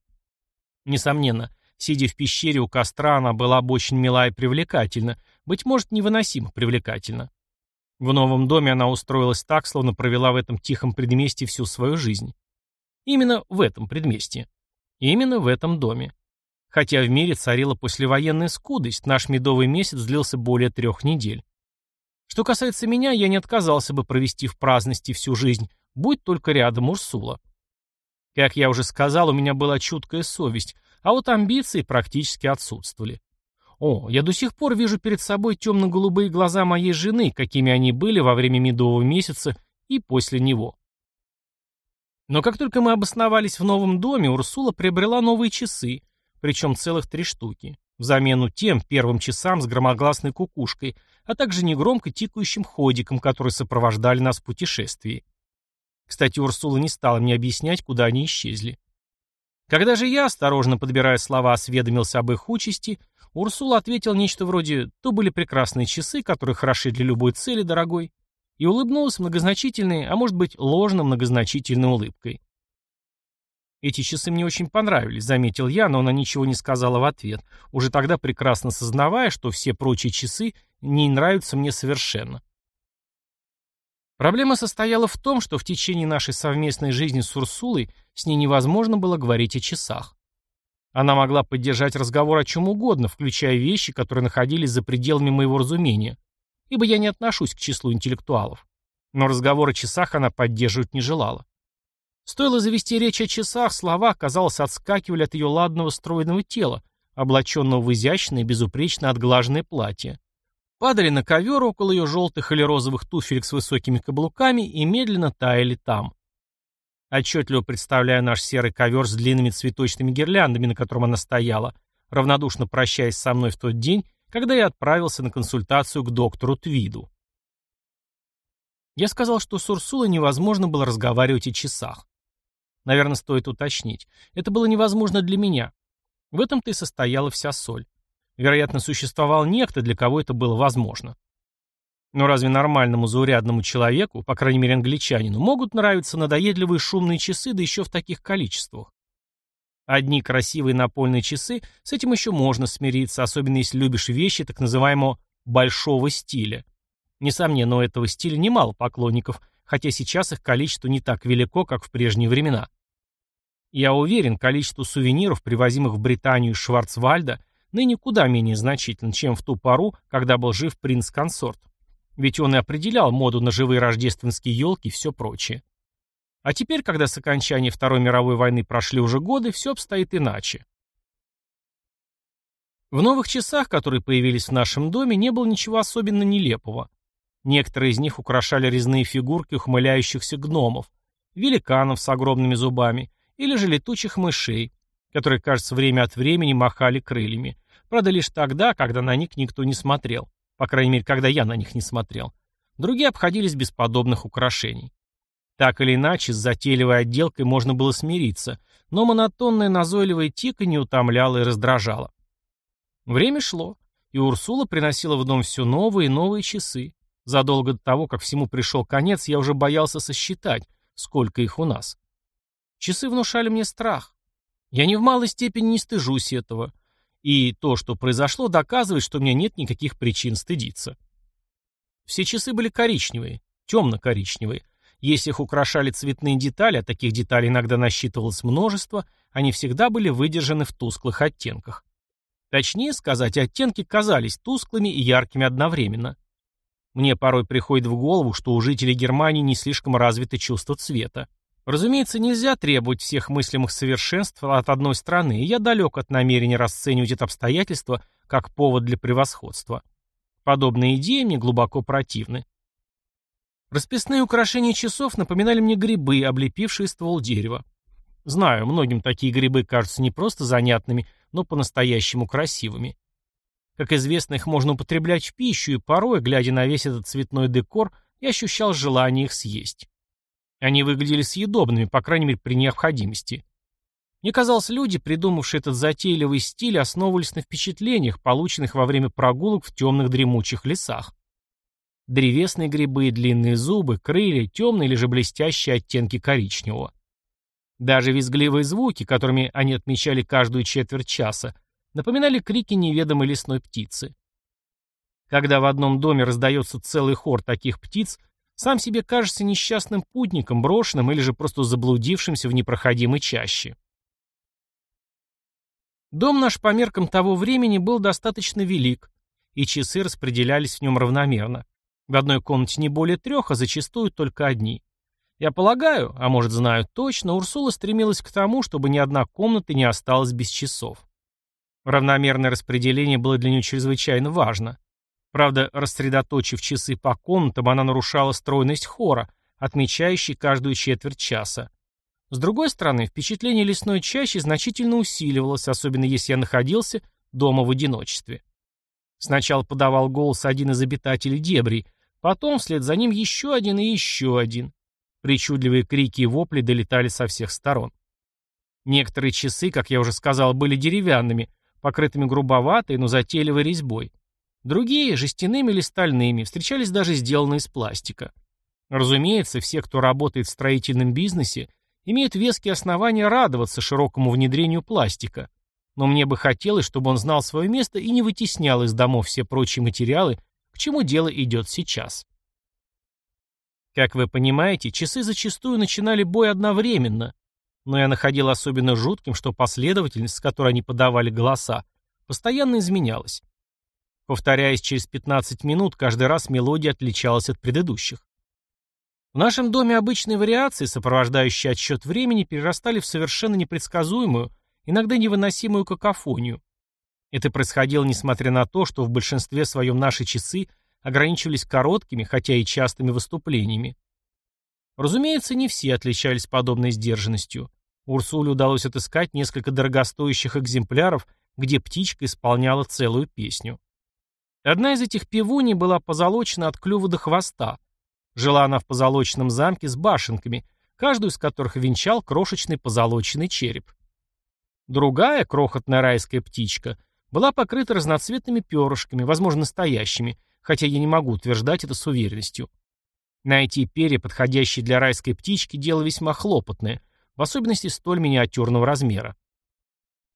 Несомненно, сидя в пещере у костра, она была бы очень мила и привлекательна, быть может, невыносимо привлекательна. В новом доме она устроилась так, словно провела в этом тихом предместье всю свою жизнь. Именно в этом предместье. Именно в этом доме. Хотя в мире царила послевоенная скудость, наш медовый месяц длился более трех недель. Что касается меня, я не отказался бы провести в праздности всю жизнь, будь только рядом Урсула. Как я уже сказал, у меня была чуткая совесть, а вот амбиции практически отсутствовали. О, я до сих пор вижу перед собой темно-голубые глаза моей жены, какими они были во время медового месяца и после него. Но как только мы обосновались в новом доме, Урсула приобрела новые часы, причем целых три штуки, в замену тем первым часам с громогласной кукушкой, а также негромко тикающим ходиком, которые сопровождали нас в путешествии. Кстати, Урсула не стала мне объяснять, куда они исчезли. Когда же я, осторожно подбирая слова, осведомился об их участи, Урсула ответил нечто вроде «то были прекрасные часы, которые хороши для любой цели, дорогой», и улыбнулась многозначительной, а может быть ложно многозначительной улыбкой. «Эти часы мне очень понравились», — заметил я, но она ничего не сказала в ответ, уже тогда прекрасно сознавая, что все прочие часы не нравятся мне совершенно. Проблема состояла в том, что в течение нашей совместной жизни с Урсулой с ней невозможно было говорить о часах. Она могла поддержать разговор о чем угодно, включая вещи, которые находились за пределами моего разумения, ибо я не отношусь к числу интеллектуалов. Но разговор о часах она поддерживать не желала. Стоило завести речь о часах, слова, казалось, отскакивали от ее ладного стройного тела, облаченного в изящное, безупречно отглаженное платье. Падали на ковер около ее желтых или розовых туфелек с высокими каблуками и медленно таяли там. Отчетливо представляя наш серый ковер с длинными цветочными гирляндами, на котором она стояла, равнодушно прощаясь со мной в тот день, когда я отправился на консультацию к доктору Твиду. Я сказал, что с Урсулой невозможно было разговаривать о часах. Наверное, стоит уточнить. Это было невозможно для меня. В этом-то и состояла вся соль. Вероятно, существовал некто, для кого это было возможно. Но разве нормальному заурядному человеку, по крайней мере англичанину, могут нравиться надоедливые шумные часы, да еще в таких количествах? Одни красивые напольные часы, с этим еще можно смириться, особенно если любишь вещи так называемого «большого стиля». Несомненно, у этого стиля немало поклонников, хотя сейчас их количество не так велико, как в прежние времена. Я уверен, количество сувениров, привозимых в Британию из Шварцвальда, ныне куда менее значительно, чем в ту пору, когда был жив принц-консорт. Ведь он и определял моду на живые рождественские елки и все прочее. А теперь, когда с окончания Второй мировой войны прошли уже годы, все обстоит иначе. В новых часах, которые появились в нашем доме, не было ничего особенно нелепого. Некоторые из них украшали резные фигурки ухмыляющихся гномов, великанов с огромными зубами или же летучих мышей, которые, кажется, время от времени махали крыльями. Правда, лишь тогда, когда на них никто не смотрел. По крайней мере, когда я на них не смотрел. Другие обходились без подобных украшений. Так или иначе, с затейливой отделкой можно было смириться, но монотонное назойливое не утомляло и раздражало. Время шло, и Урсула приносила в дом все новые и новые часы. Задолго до того, как всему пришел конец, я уже боялся сосчитать, сколько их у нас. Часы внушали мне страх. Я ни в малой степени не стыжусь этого. И то, что произошло, доказывает, что у меня нет никаких причин стыдиться. Все часы были коричневые, темно-коричневые, если их украшали цветные детали, а таких деталей иногда насчитывалось множество, они всегда были выдержаны в тусклых оттенках. Точнее сказать, оттенки казались тусклыми и яркими одновременно. Мне порой приходит в голову, что у жителей Германии не слишком развито чувство цвета. Разумеется, нельзя требовать всех мыслимых совершенств от одной страны, и я далек от намерения расценивать это обстоятельство как повод для превосходства. Подобные идеи мне глубоко противны. Расписные украшения часов напоминали мне грибы, облепившие ствол дерева. Знаю, многим такие грибы кажутся не просто занятными, но по-настоящему красивыми. Как известно, их можно употреблять в пищу, и порой, глядя на весь этот цветной декор, я ощущал желание их съесть. Они выглядели съедобными, по крайней мере, при необходимости. Мне казалось, люди, придумавшие этот затейливый стиль, основывались на впечатлениях, полученных во время прогулок в темных дремучих лесах. Древесные грибы, длинные зубы, крылья, темные или же блестящие оттенки коричневого. Даже визгливые звуки, которыми они отмечали каждую четверть часа, напоминали крики неведомой лесной птицы. Когда в одном доме раздается целый хор таких птиц, сам себе кажется несчастным путником, брошенным или же просто заблудившимся в непроходимой чаще. Дом наш по меркам того времени был достаточно велик, и часы распределялись в нем равномерно. В одной комнате не более трех, а зачастую только одни. Я полагаю, а может знаю точно, Урсула стремилась к тому, чтобы ни одна комната не осталась без часов. Равномерное распределение было для нее чрезвычайно важно. Правда, рассредоточив часы по комнатам, она нарушала стройность хора, отмечающий каждую четверть часа. С другой стороны, впечатление лесной чащи значительно усиливалось, особенно если я находился дома в одиночестве. Сначала подавал голос один из обитателей дебрей, потом вслед за ним еще один и еще один. Причудливые крики и вопли долетали со всех сторон. Некоторые часы, как я уже сказал, были деревянными, покрытыми грубоватой, но затейливой резьбой. Другие, жестяными или стальными, встречались даже сделанные из пластика. Разумеется, все, кто работает в строительном бизнесе, имеют веские основания радоваться широкому внедрению пластика. Но мне бы хотелось, чтобы он знал свое место и не вытеснял из домов все прочие материалы, к чему дело идет сейчас. Как вы понимаете, часы зачастую начинали бой одновременно, но я находил особенно жутким, что последовательность, с которой они подавали голоса, постоянно изменялась. Повторяясь через 15 минут, каждый раз мелодия отличалась от предыдущих. В нашем доме обычные вариации, сопровождающие отсчет времени, перерастали в совершенно непредсказуемую, иногда невыносимую какофонию. Это происходило несмотря на то, что в большинстве своем наши часы ограничивались короткими, хотя и частыми выступлениями. Разумеется, не все отличались подобной сдержанностью. Урсуле удалось отыскать несколько дорогостоящих экземпляров, где птичка исполняла целую песню. Одна из этих пивуней была позолочена от клюва до хвоста. Жила она в позолоченном замке с башенками, каждую из которых венчал крошечный позолоченный череп. Другая, крохотная райская птичка, была покрыта разноцветными перышками, возможно, настоящими, хотя я не могу утверждать это с уверенностью. Найти перья, подходящие для райской птички, дело весьма хлопотное, в особенности столь миниатюрного размера.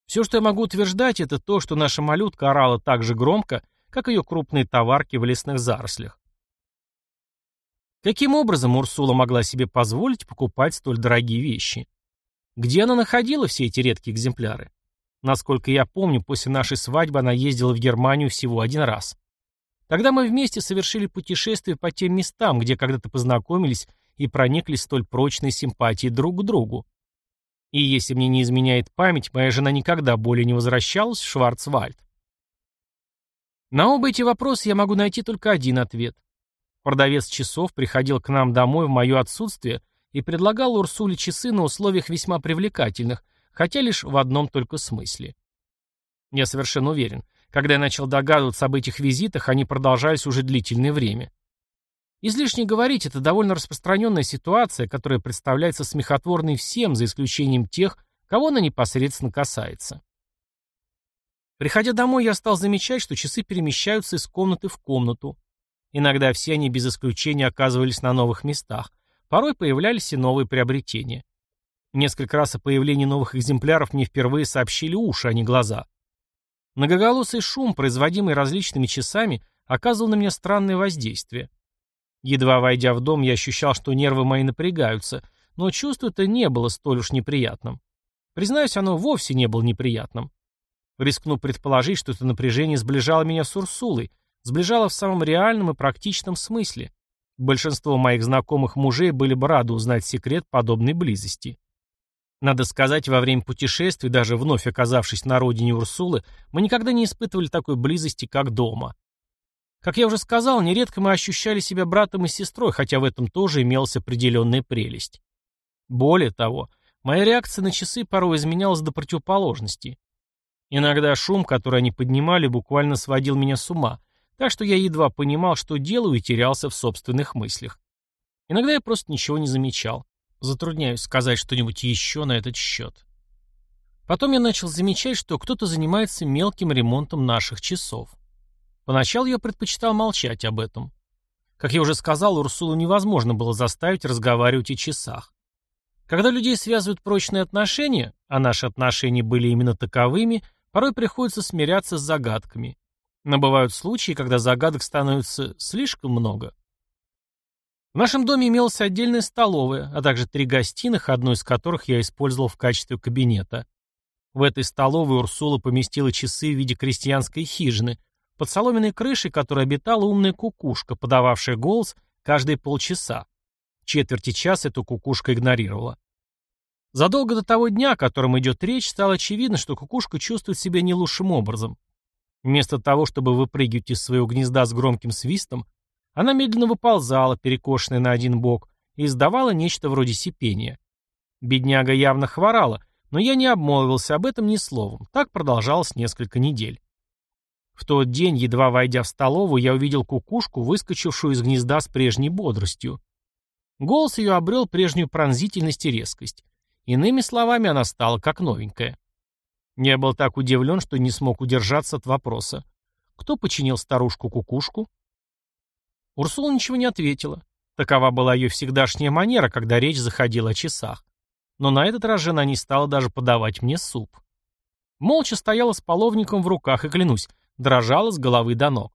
Все, что я могу утверждать, это то, что наша малютка орала так же громко, как ее крупные товарки в лесных зарослях. Каким образом Урсула могла себе позволить покупать столь дорогие вещи? Где она находила все эти редкие экземпляры? Насколько я помню, после нашей свадьбы она ездила в Германию всего один раз. Тогда мы вместе совершили путешествие по тем местам, где когда-то познакомились и прониклись столь прочной симпатией друг к другу. И если мне не изменяет память, моя жена никогда более не возвращалась в Шварцвальд. На оба эти вопроса я могу найти только один ответ. Продавец часов приходил к нам домой в мое отсутствие и предлагал Урсуле часы на условиях весьма привлекательных, хотя лишь в одном только смысле. Я совершенно уверен, когда я начал догадываться об этих визитах, они продолжались уже длительное время. Излишне говорить, это довольно распространенная ситуация, которая представляется смехотворной всем, за исключением тех, кого она непосредственно касается. Приходя домой, я стал замечать, что часы перемещаются из комнаты в комнату. Иногда все они без исключения оказывались на новых местах. Порой появлялись и новые приобретения. Несколько раз о появлении новых экземпляров мне впервые сообщили уши, а не глаза. Многоголосый шум, производимый различными часами, оказывал на меня странное воздействие. Едва войдя в дом, я ощущал, что нервы мои напрягаются, но чувство это не было столь уж неприятным. Признаюсь, оно вовсе не было неприятным. Рискну предположить, что это напряжение сближало меня с Урсулой, сближало в самом реальном и практичном смысле. Большинство моих знакомых мужей были бы рады узнать секрет подобной близости. Надо сказать, во время путешествий, даже вновь оказавшись на родине Урсулы, мы никогда не испытывали такой близости, как дома. Как я уже сказал, нередко мы ощущали себя братом и сестрой, хотя в этом тоже имелась определенная прелесть. Более того, моя реакция на часы порой изменялась до противоположности. Иногда шум, который они поднимали, буквально сводил меня с ума, так что я едва понимал, что делаю, и терялся в собственных мыслях. Иногда я просто ничего не замечал. Затрудняюсь сказать что-нибудь еще на этот счет. Потом я начал замечать, что кто-то занимается мелким ремонтом наших часов. Поначалу я предпочитал молчать об этом. Как я уже сказал, Урсулу невозможно было заставить разговаривать о часах. Когда людей связывают прочные отношения, а наши отношения были именно таковыми, порой приходится смиряться с загадками. Но бывают случаи, когда загадок становится слишком много. В нашем доме имелась отдельная столовая, а также три гостиных, одну из которых я использовал в качестве кабинета. В этой столовой Урсула поместила часы в виде крестьянской хижины, под соломенной крышей которой обитала умная кукушка, подававшая голос каждые полчаса. Четверти часа эту кукушка игнорировала. Задолго до того дня, о котором идет речь, стало очевидно, что кукушка чувствует себя не лучшим образом. Вместо того, чтобы выпрыгивать из своего гнезда с громким свистом, она медленно выползала, перекошенная на один бок, и издавала нечто вроде сипения. Бедняга явно хворала, но я не обмолвился об этом ни словом. Так продолжалось несколько недель. В тот день, едва войдя в столовую, я увидел кукушку, выскочившую из гнезда с прежней бодростью. Голос ее обрел прежнюю пронзительность и резкость. Иными словами, она стала как новенькая. Я был так удивлен, что не смог удержаться от вопроса. Кто починил старушку-кукушку? Урсула ничего не ответила. Такова была ее всегдашняя манера, когда речь заходила о часах. Но на этот раз жена не стала даже подавать мне суп. Молча стояла с половником в руках и, клянусь, дрожала с головы до ног.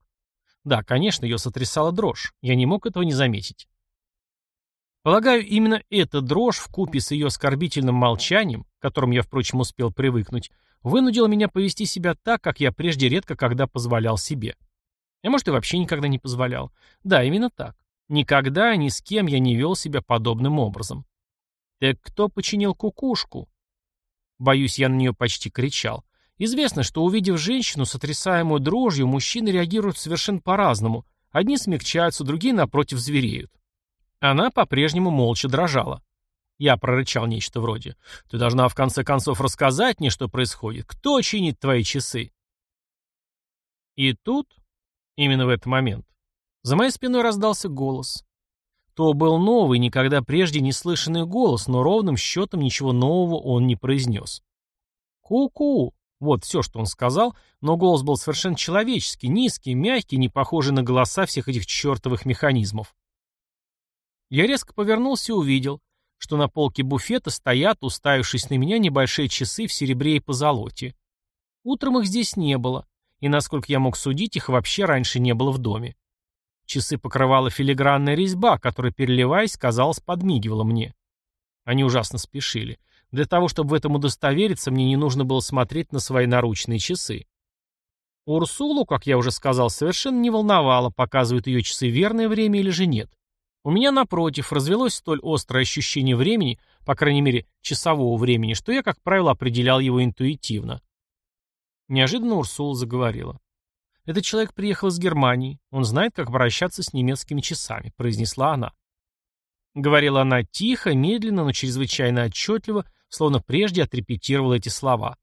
Да, конечно, ее сотрясала дрожь. Я не мог этого не заметить. Полагаю, именно эта дрожь в купе с ее оскорбительным молчанием, к которому я, впрочем, успел привыкнуть, вынудила меня повести себя так, как я прежде редко когда позволял себе. А может, и вообще никогда не позволял. Да, именно так. Никогда ни с кем я не вел себя подобным образом. Так кто починил кукушку? Боюсь, я на нее почти кричал. Известно, что увидев женщину, сотрясаемую дрожью, мужчины реагируют совершенно по-разному. Одни смягчаются, другие, напротив, звереют. Она по-прежнему молча дрожала. Я прорычал нечто вроде. «Ты должна в конце концов рассказать мне, что происходит. Кто чинит твои часы?» И тут, именно в этот момент, за моей спиной раздался голос. То был новый, никогда прежде не слышанный голос, но ровным счетом ничего нового он не произнес. «Ку-ку!» Вот все, что он сказал, но голос был совершенно человеческий, низкий, мягкий, не похожий на голоса всех этих чертовых механизмов. Я резко повернулся и увидел, что на полке буфета стоят, уставившись на меня, небольшие часы в серебре и позолоте. Утром их здесь не было, и, насколько я мог судить, их вообще раньше не было в доме. Часы покрывала филигранная резьба, которая, переливаясь, казалось, подмигивала мне. Они ужасно спешили. Для того, чтобы в этом удостовериться, мне не нужно было смотреть на свои наручные часы. Урсулу, как я уже сказал, совершенно не волновало, показывают ее часы верное время или же нет. У меня, напротив, развелось столь острое ощущение времени, по крайней мере, часового времени, что я, как правило, определял его интуитивно. Неожиданно Урсула заговорила. «Этот человек приехал из Германии. Он знает, как обращаться с немецкими часами», — произнесла она. Говорила она тихо, медленно, но чрезвычайно отчетливо, словно прежде отрепетировал эти слова.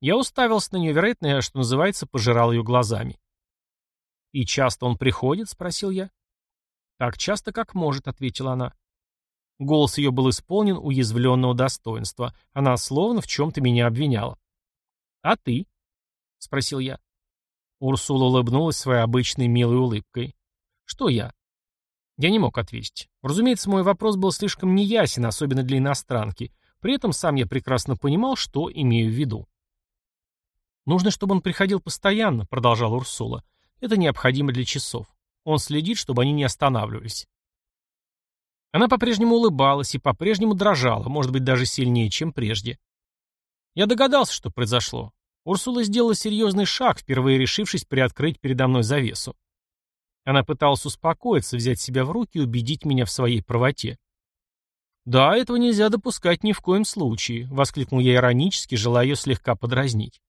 Я уставился на нее, вероятно, что называется, пожирал ее глазами. «И часто он приходит?» — спросил я. «Так часто, как может», — ответила она. Голос ее был исполнен уязвленного достоинства. Она словно в чем-то меня обвиняла. «А ты?» — спросил я. Урсула улыбнулась своей обычной милой улыбкой. «Что я?» Я не мог ответить. Разумеется, мой вопрос был слишком неясен, особенно для иностранки, при этом сам я прекрасно понимал, что имею в виду. «Нужно, чтобы он приходил постоянно», — продолжала Урсула. «Это необходимо для часов. Он следит, чтобы они не останавливались». Она по-прежнему улыбалась и по-прежнему дрожала, может быть, даже сильнее, чем прежде. Я догадался, что произошло. Урсула сделала серьезный шаг, впервые решившись приоткрыть передо мной завесу. Она пыталась успокоиться, взять себя в руки и убедить меня в своей правоте. «Да, этого нельзя допускать ни в коем случае», — воскликнул я иронически, желая ее слегка подразнить.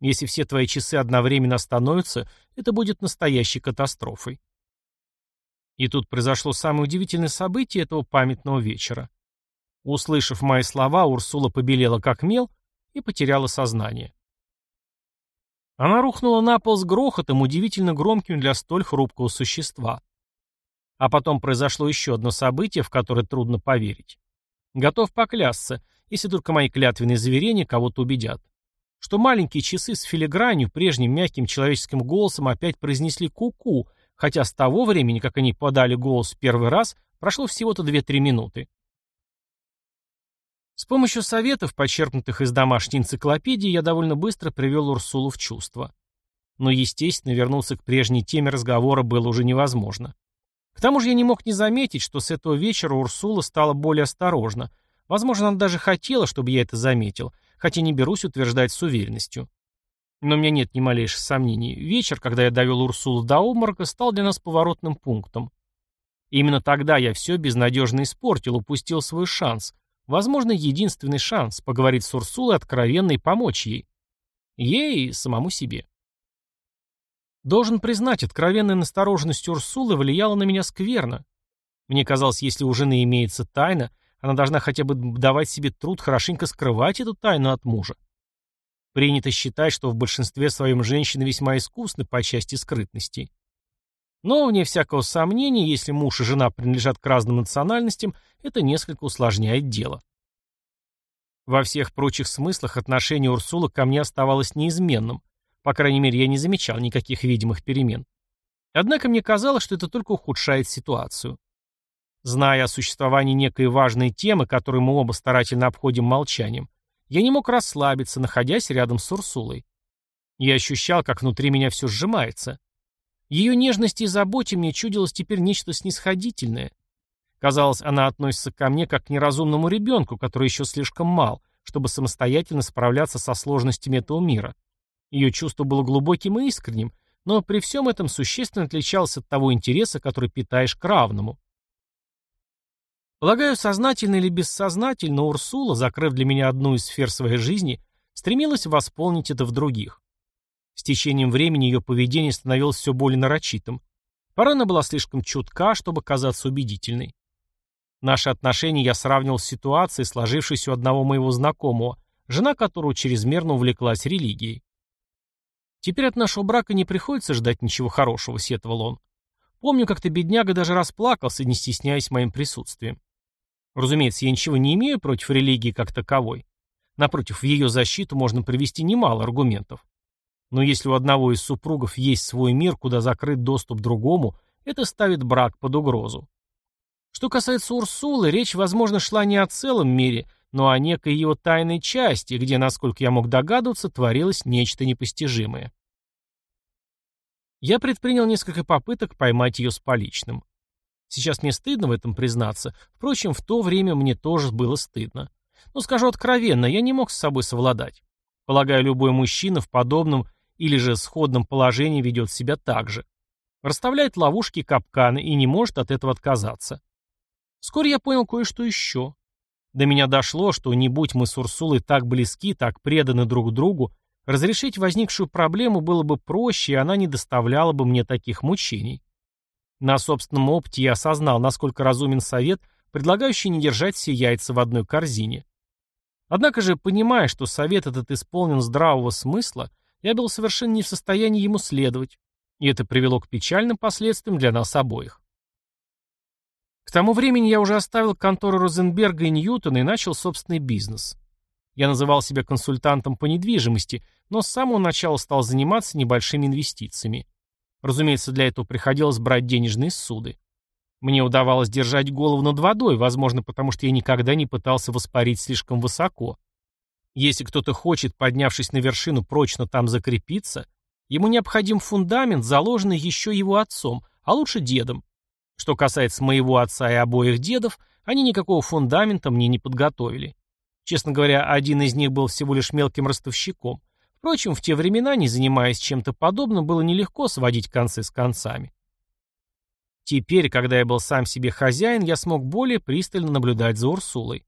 «Если все твои часы одновременно остановятся, это будет настоящей катастрофой». И тут произошло самое удивительное событие этого памятного вечера. Услышав мои слова, Урсула побелела как мел и потеряла сознание. Она рухнула на пол с грохотом, удивительно громким для столь хрупкого существа. А потом произошло еще одно событие, в которое трудно поверить. Готов поклясться, если только мои клятвенные заверения кого-то убедят, что маленькие часы с филигранью прежним мягким человеческим голосом опять произнесли «ку-ку», хотя с того времени, как они подали голос в первый раз, прошло всего-то 2-3 минуты. С помощью советов, почерпнутых из домашней энциклопедии, я довольно быстро привел Урсулу в чувство. Но, естественно, вернуться к прежней теме разговора было уже невозможно. К тому же я не мог не заметить, что с этого вечера Урсула стала более осторожна. Возможно, она даже хотела, чтобы я это заметил, хотя не берусь утверждать с уверенностью. Но у меня нет ни малейших сомнений. Вечер, когда я довел Урсулу до обморока, стал для нас поворотным пунктом. Именно тогда я все безнадежно испортил, упустил свой шанс — Возможно, единственный шанс поговорить с Урсулой откровенно и помочь ей. Ей и самому себе. Должен признать, откровенная настороженность Урсулы влияла на меня скверно. Мне казалось, если у жены имеется тайна, она должна хотя бы давать себе труд хорошенько скрывать эту тайну от мужа. Принято считать, что в большинстве своем женщины весьма искусны по части скрытности. Но, вне всякого сомнения, если муж и жена принадлежат к разным национальностям, это несколько усложняет дело. Во всех прочих смыслах отношение Урсулы ко мне оставалось неизменным. По крайней мере, я не замечал никаких видимых перемен. Однако мне казалось, что это только ухудшает ситуацию. Зная о существовании некой важной темы, которую мы оба старательно обходим молчанием, я не мог расслабиться, находясь рядом с Урсулой. Я ощущал, как внутри меня все сжимается. Ее нежности и заботе мне чудилось теперь нечто снисходительное. Казалось, она относится ко мне как к неразумному ребенку, который еще слишком мал, чтобы самостоятельно справляться со сложностями этого мира. Ее чувство было глубоким и искренним, но при всем этом существенно отличалось от того интереса, который питаешь к равному. Полагаю, сознательно или бессознательно Урсула, закрыв для меня одну из сфер своей жизни, стремилась восполнить это в других. С течением времени ее поведение становилось все более нарочитым. Порой она была слишком чутка, чтобы казаться убедительной. Наши отношения я сравнивал с ситуацией, сложившейся у одного моего знакомого, жена которого чрезмерно увлеклась религией. Теперь от нашего брака не приходится ждать ничего хорошего, сетовал он. Помню, как-то бедняга даже расплакался, не стесняясь моим присутствием. Разумеется, я ничего не имею против религии как таковой. Напротив, в ее защиту можно привести немало аргументов. Но если у одного из супругов есть свой мир, куда закрыт доступ другому, это ставит брак под угрозу. Что касается Урсулы, речь, возможно, шла не о целом мире, но о некой его тайной части, где, насколько я мог догадываться, творилось нечто непостижимое. Я предпринял несколько попыток поймать ее с поличным. Сейчас мне стыдно в этом признаться, впрочем, в то время мне тоже было стыдно. Но скажу откровенно, я не мог с собой совладать. Полагаю, любой мужчина в подобном или же сходном положении ведет себя так же. Расставляет ловушки капканы и не может от этого отказаться. Вскоре я понял кое-что еще. До меня дошло, что не будь мы с Урсулой так близки, так преданы друг другу, разрешить возникшую проблему было бы проще, и она не доставляла бы мне таких мучений. На собственном опыте я осознал, насколько разумен совет, предлагающий не держать все яйца в одной корзине. Однако же, понимая, что совет этот исполнен здравого смысла, я был совершенно не в состоянии ему следовать, и это привело к печальным последствиям для нас обоих. К тому времени я уже оставил контору Розенберга и Ньютона и начал собственный бизнес. Я называл себя консультантом по недвижимости, но с самого начала стал заниматься небольшими инвестициями. Разумеется, для этого приходилось брать денежные суды. Мне удавалось держать голову над водой, возможно, потому что я никогда не пытался воспарить слишком высоко. Если кто-то хочет, поднявшись на вершину, прочно там закрепиться, ему необходим фундамент, заложенный еще его отцом, а лучше дедом. Что касается моего отца и обоих дедов, они никакого фундамента мне не подготовили. Честно говоря, один из них был всего лишь мелким ростовщиком. Впрочем, в те времена, не занимаясь чем-то подобным, было нелегко сводить концы с концами. Теперь, когда я был сам себе хозяин, я смог более пристально наблюдать за Урсулой.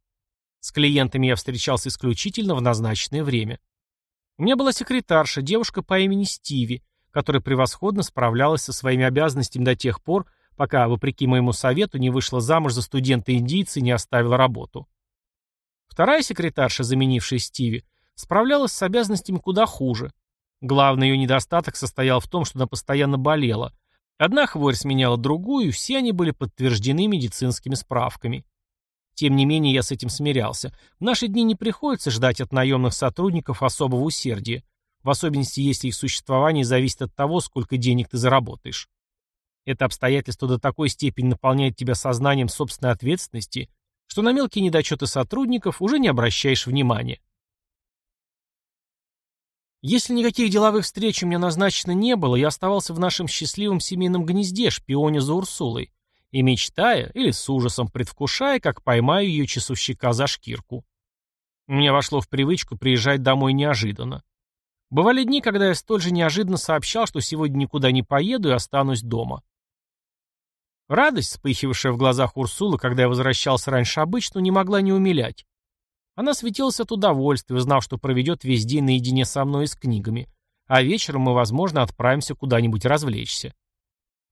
С клиентами я встречался исключительно в назначенное время. У меня была секретарша, девушка по имени Стиви, которая превосходно справлялась со своими обязанностями до тех пор, пока, вопреки моему совету, не вышла замуж за студента-индийца и не оставила работу. Вторая секретарша, заменившая Стиви, справлялась с обязанностями куда хуже. Главный ее недостаток состоял в том, что она постоянно болела. Одна хворь сменяла другую, все они были подтверждены медицинскими справками. Тем не менее, я с этим смирялся. В наши дни не приходится ждать от наемных сотрудников особого усердия, в особенности, если их существование зависит от того, сколько денег ты заработаешь. Это обстоятельство до такой степени наполняет тебя сознанием собственной ответственности, что на мелкие недочеты сотрудников уже не обращаешь внимания. Если никаких деловых встреч у меня назначено не было, я оставался в нашем счастливом семейном гнезде, шпионе за Урсулой, и мечтая, или с ужасом предвкушая, как поймаю ее часовщика за шкирку. У меня вошло в привычку приезжать домой неожиданно. Бывали дни, когда я столь же неожиданно сообщал, что сегодня никуда не поеду и останусь дома. Радость, вспыхивавшая в глазах Урсулы, когда я возвращался раньше обычно, не могла не умилять. Она светилась от удовольствия, узнав, что проведет весь день наедине со мной и с книгами, а вечером мы, возможно, отправимся куда-нибудь развлечься.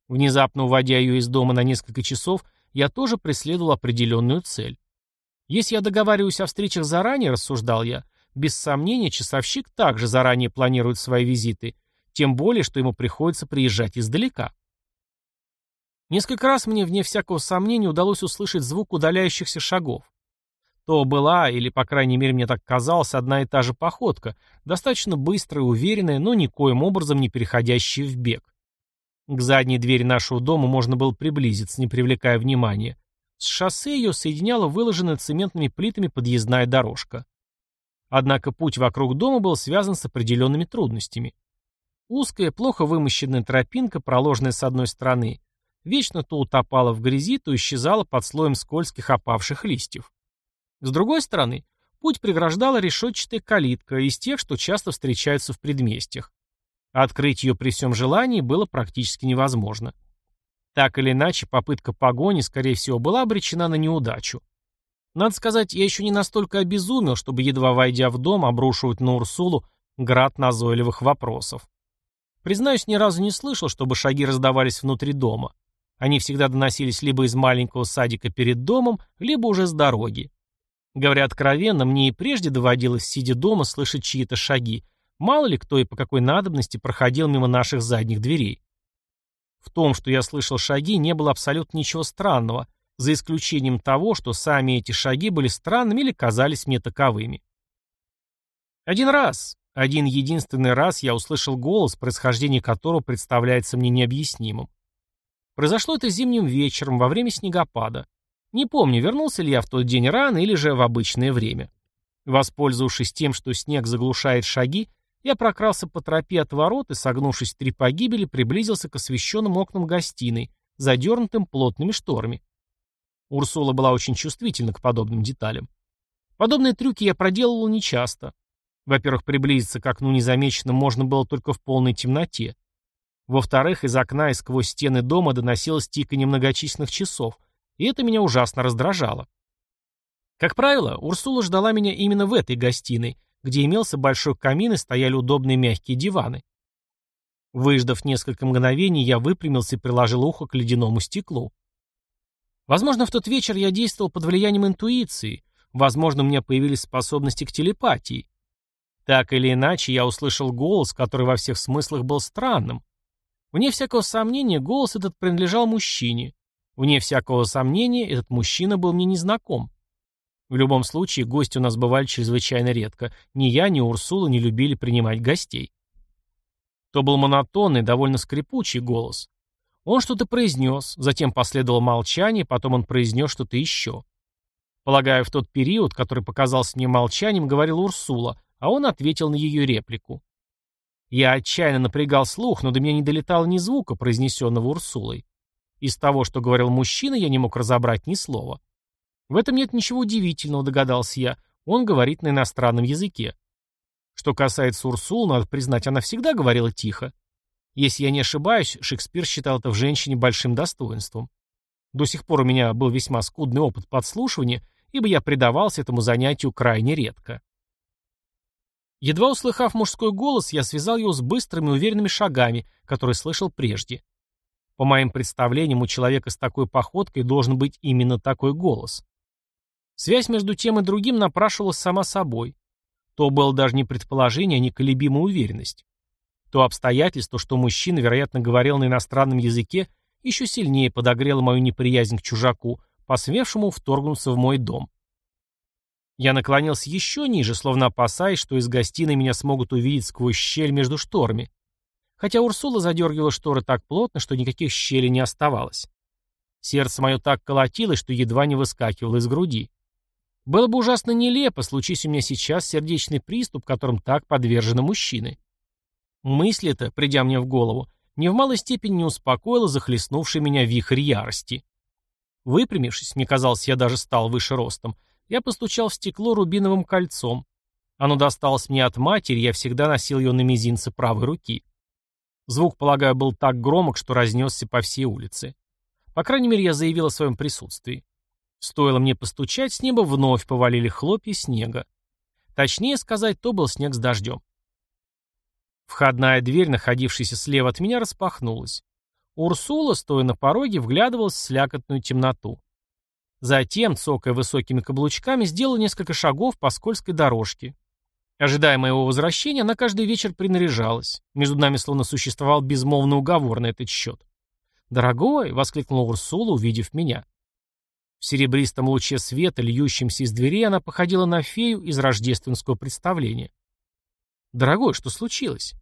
Внезапно уводя ее из дома на несколько часов, я тоже преследовал определенную цель. Если я договариваюсь о встречах заранее, рассуждал я, без сомнения, часовщик также заранее планирует свои визиты, тем более, что ему приходится приезжать издалека. Несколько раз мне, вне всякого сомнения, удалось услышать звук удаляющихся шагов. То была, или, по крайней мере, мне так казалось, одна и та же походка, достаточно быстрая и уверенная, но никоим образом не переходящая в бег. К задней двери нашего дома можно было приблизиться, не привлекая внимания. С шоссе ее соединяла выложенная цементными плитами подъездная дорожка. Однако путь вокруг дома был связан с определенными трудностями. Узкая, плохо вымощенная тропинка, проложенная с одной стороны, вечно то утопала в грязи, то исчезала под слоем скользких опавших листьев. С другой стороны, путь преграждала решетчатая калитка из тех, что часто встречаются в предместьях. Открыть ее при всем желании было практически невозможно. Так или иначе, попытка погони, скорее всего, была обречена на неудачу. Надо сказать, я еще не настолько обезумел, чтобы, едва войдя в дом, обрушивать на Урсулу град назойливых вопросов. Признаюсь, ни разу не слышал, чтобы шаги раздавались внутри дома. Они всегда доносились либо из маленького садика перед домом, либо уже с дороги. Говоря откровенно, мне и прежде доводилось, сидя дома, слышать чьи-то шаги. Мало ли кто и по какой надобности проходил мимо наших задних дверей. В том, что я слышал шаги, не было абсолютно ничего странного, за исключением того, что сами эти шаги были странными или казались мне таковыми. Один раз, один единственный раз я услышал голос, происхождение которого представляется мне необъяснимым. Произошло это зимним вечером, во время снегопада. Не помню, вернулся ли я в тот день рано или же в обычное время. Воспользовавшись тем, что снег заглушает шаги, я прокрался по тропе от ворот и, согнувшись в три погибели, приблизился к освещенным окнам гостиной, задернутым плотными шторами. Урсула была очень чувствительна к подобным деталям. Подобные трюки я проделывал нечасто. Во-первых, приблизиться к окну незамеченным можно было только в полной темноте. Во-вторых, из окна и сквозь стены дома доносилось тиканье многочисленных часов, и это меня ужасно раздражало. Как правило, Урсула ждала меня именно в этой гостиной, где имелся большой камин и стояли удобные мягкие диваны. Выждав несколько мгновений, я выпрямился и приложил ухо к ледяному стеклу. Возможно, в тот вечер я действовал под влиянием интуиции, возможно, у меня появились способности к телепатии. Так или иначе, я услышал голос, который во всех смыслах был странным, Вне всякого сомнения, голос этот принадлежал мужчине. Вне всякого сомнения, этот мужчина был мне незнаком. В любом случае, гости у нас бывали чрезвычайно редко. Ни я, ни Урсула не любили принимать гостей. То был монотонный, довольно скрипучий голос. Он что-то произнес, затем последовало молчание, потом он произнес что-то еще. Полагаю, в тот период, который показался мне молчанием, говорил Урсула, а он ответил на ее реплику. Я отчаянно напрягал слух, но до меня не долетало ни звука, произнесенного Урсулой. Из того, что говорил мужчина, я не мог разобрать ни слова. В этом нет ничего удивительного, догадался я. Он говорит на иностранном языке. Что касается Урсул, надо признать, она всегда говорила тихо. Если я не ошибаюсь, Шекспир считал это в женщине большим достоинством. До сих пор у меня был весьма скудный опыт подслушивания, ибо я предавался этому занятию крайне редко. Едва услыхав мужской голос, я связал его с быстрыми уверенными шагами, которые слышал прежде. По моим представлениям, у человека с такой походкой должен быть именно такой голос. Связь между тем и другим напрашивалась сама собой. То было даже не предположение, а неколебимая уверенность. То обстоятельство, что мужчина, вероятно, говорил на иностранном языке, еще сильнее подогрело мою неприязнь к чужаку, посмевшему вторгнуться в мой дом. Я наклонился еще ниже, словно опасаясь, что из гостиной меня смогут увидеть сквозь щель между шторами. Хотя Урсула задергивала шторы так плотно, что никаких щелей не оставалось. Сердце мое так колотилось, что едва не выскакивало из груди. Было бы ужасно нелепо, случись у меня сейчас сердечный приступ, которым так подвержены мужчины. Мысль эта, придя мне в голову, ни в малой степени не успокоила захлестнувший меня вихрь ярости. Выпрямившись, мне казалось, я даже стал выше ростом, я постучал в стекло рубиновым кольцом. Оно досталось мне от матери, я всегда носил ее на мизинце правой руки. Звук, полагаю, был так громок, что разнесся по всей улице. По крайней мере, я заявил о своем присутствии. Стоило мне постучать, с неба вновь повалили хлопья снега. Точнее сказать, то был снег с дождем. Входная дверь, находившаяся слева от меня, распахнулась. Урсула, стоя на пороге, вглядывалась в слякотную темноту. Затем, цокая высокими каблучками, сделала несколько шагов по скользкой дорожке. Ожидая моего возвращения, она каждый вечер принаряжалась. Между нами словно существовал безмолвный уговор на этот счет. «Дорогой!» — воскликнула Урсула, увидев меня. В серебристом луче света, льющемся из двери, она походила на фею из рождественского представления. «Дорогой, что случилось?»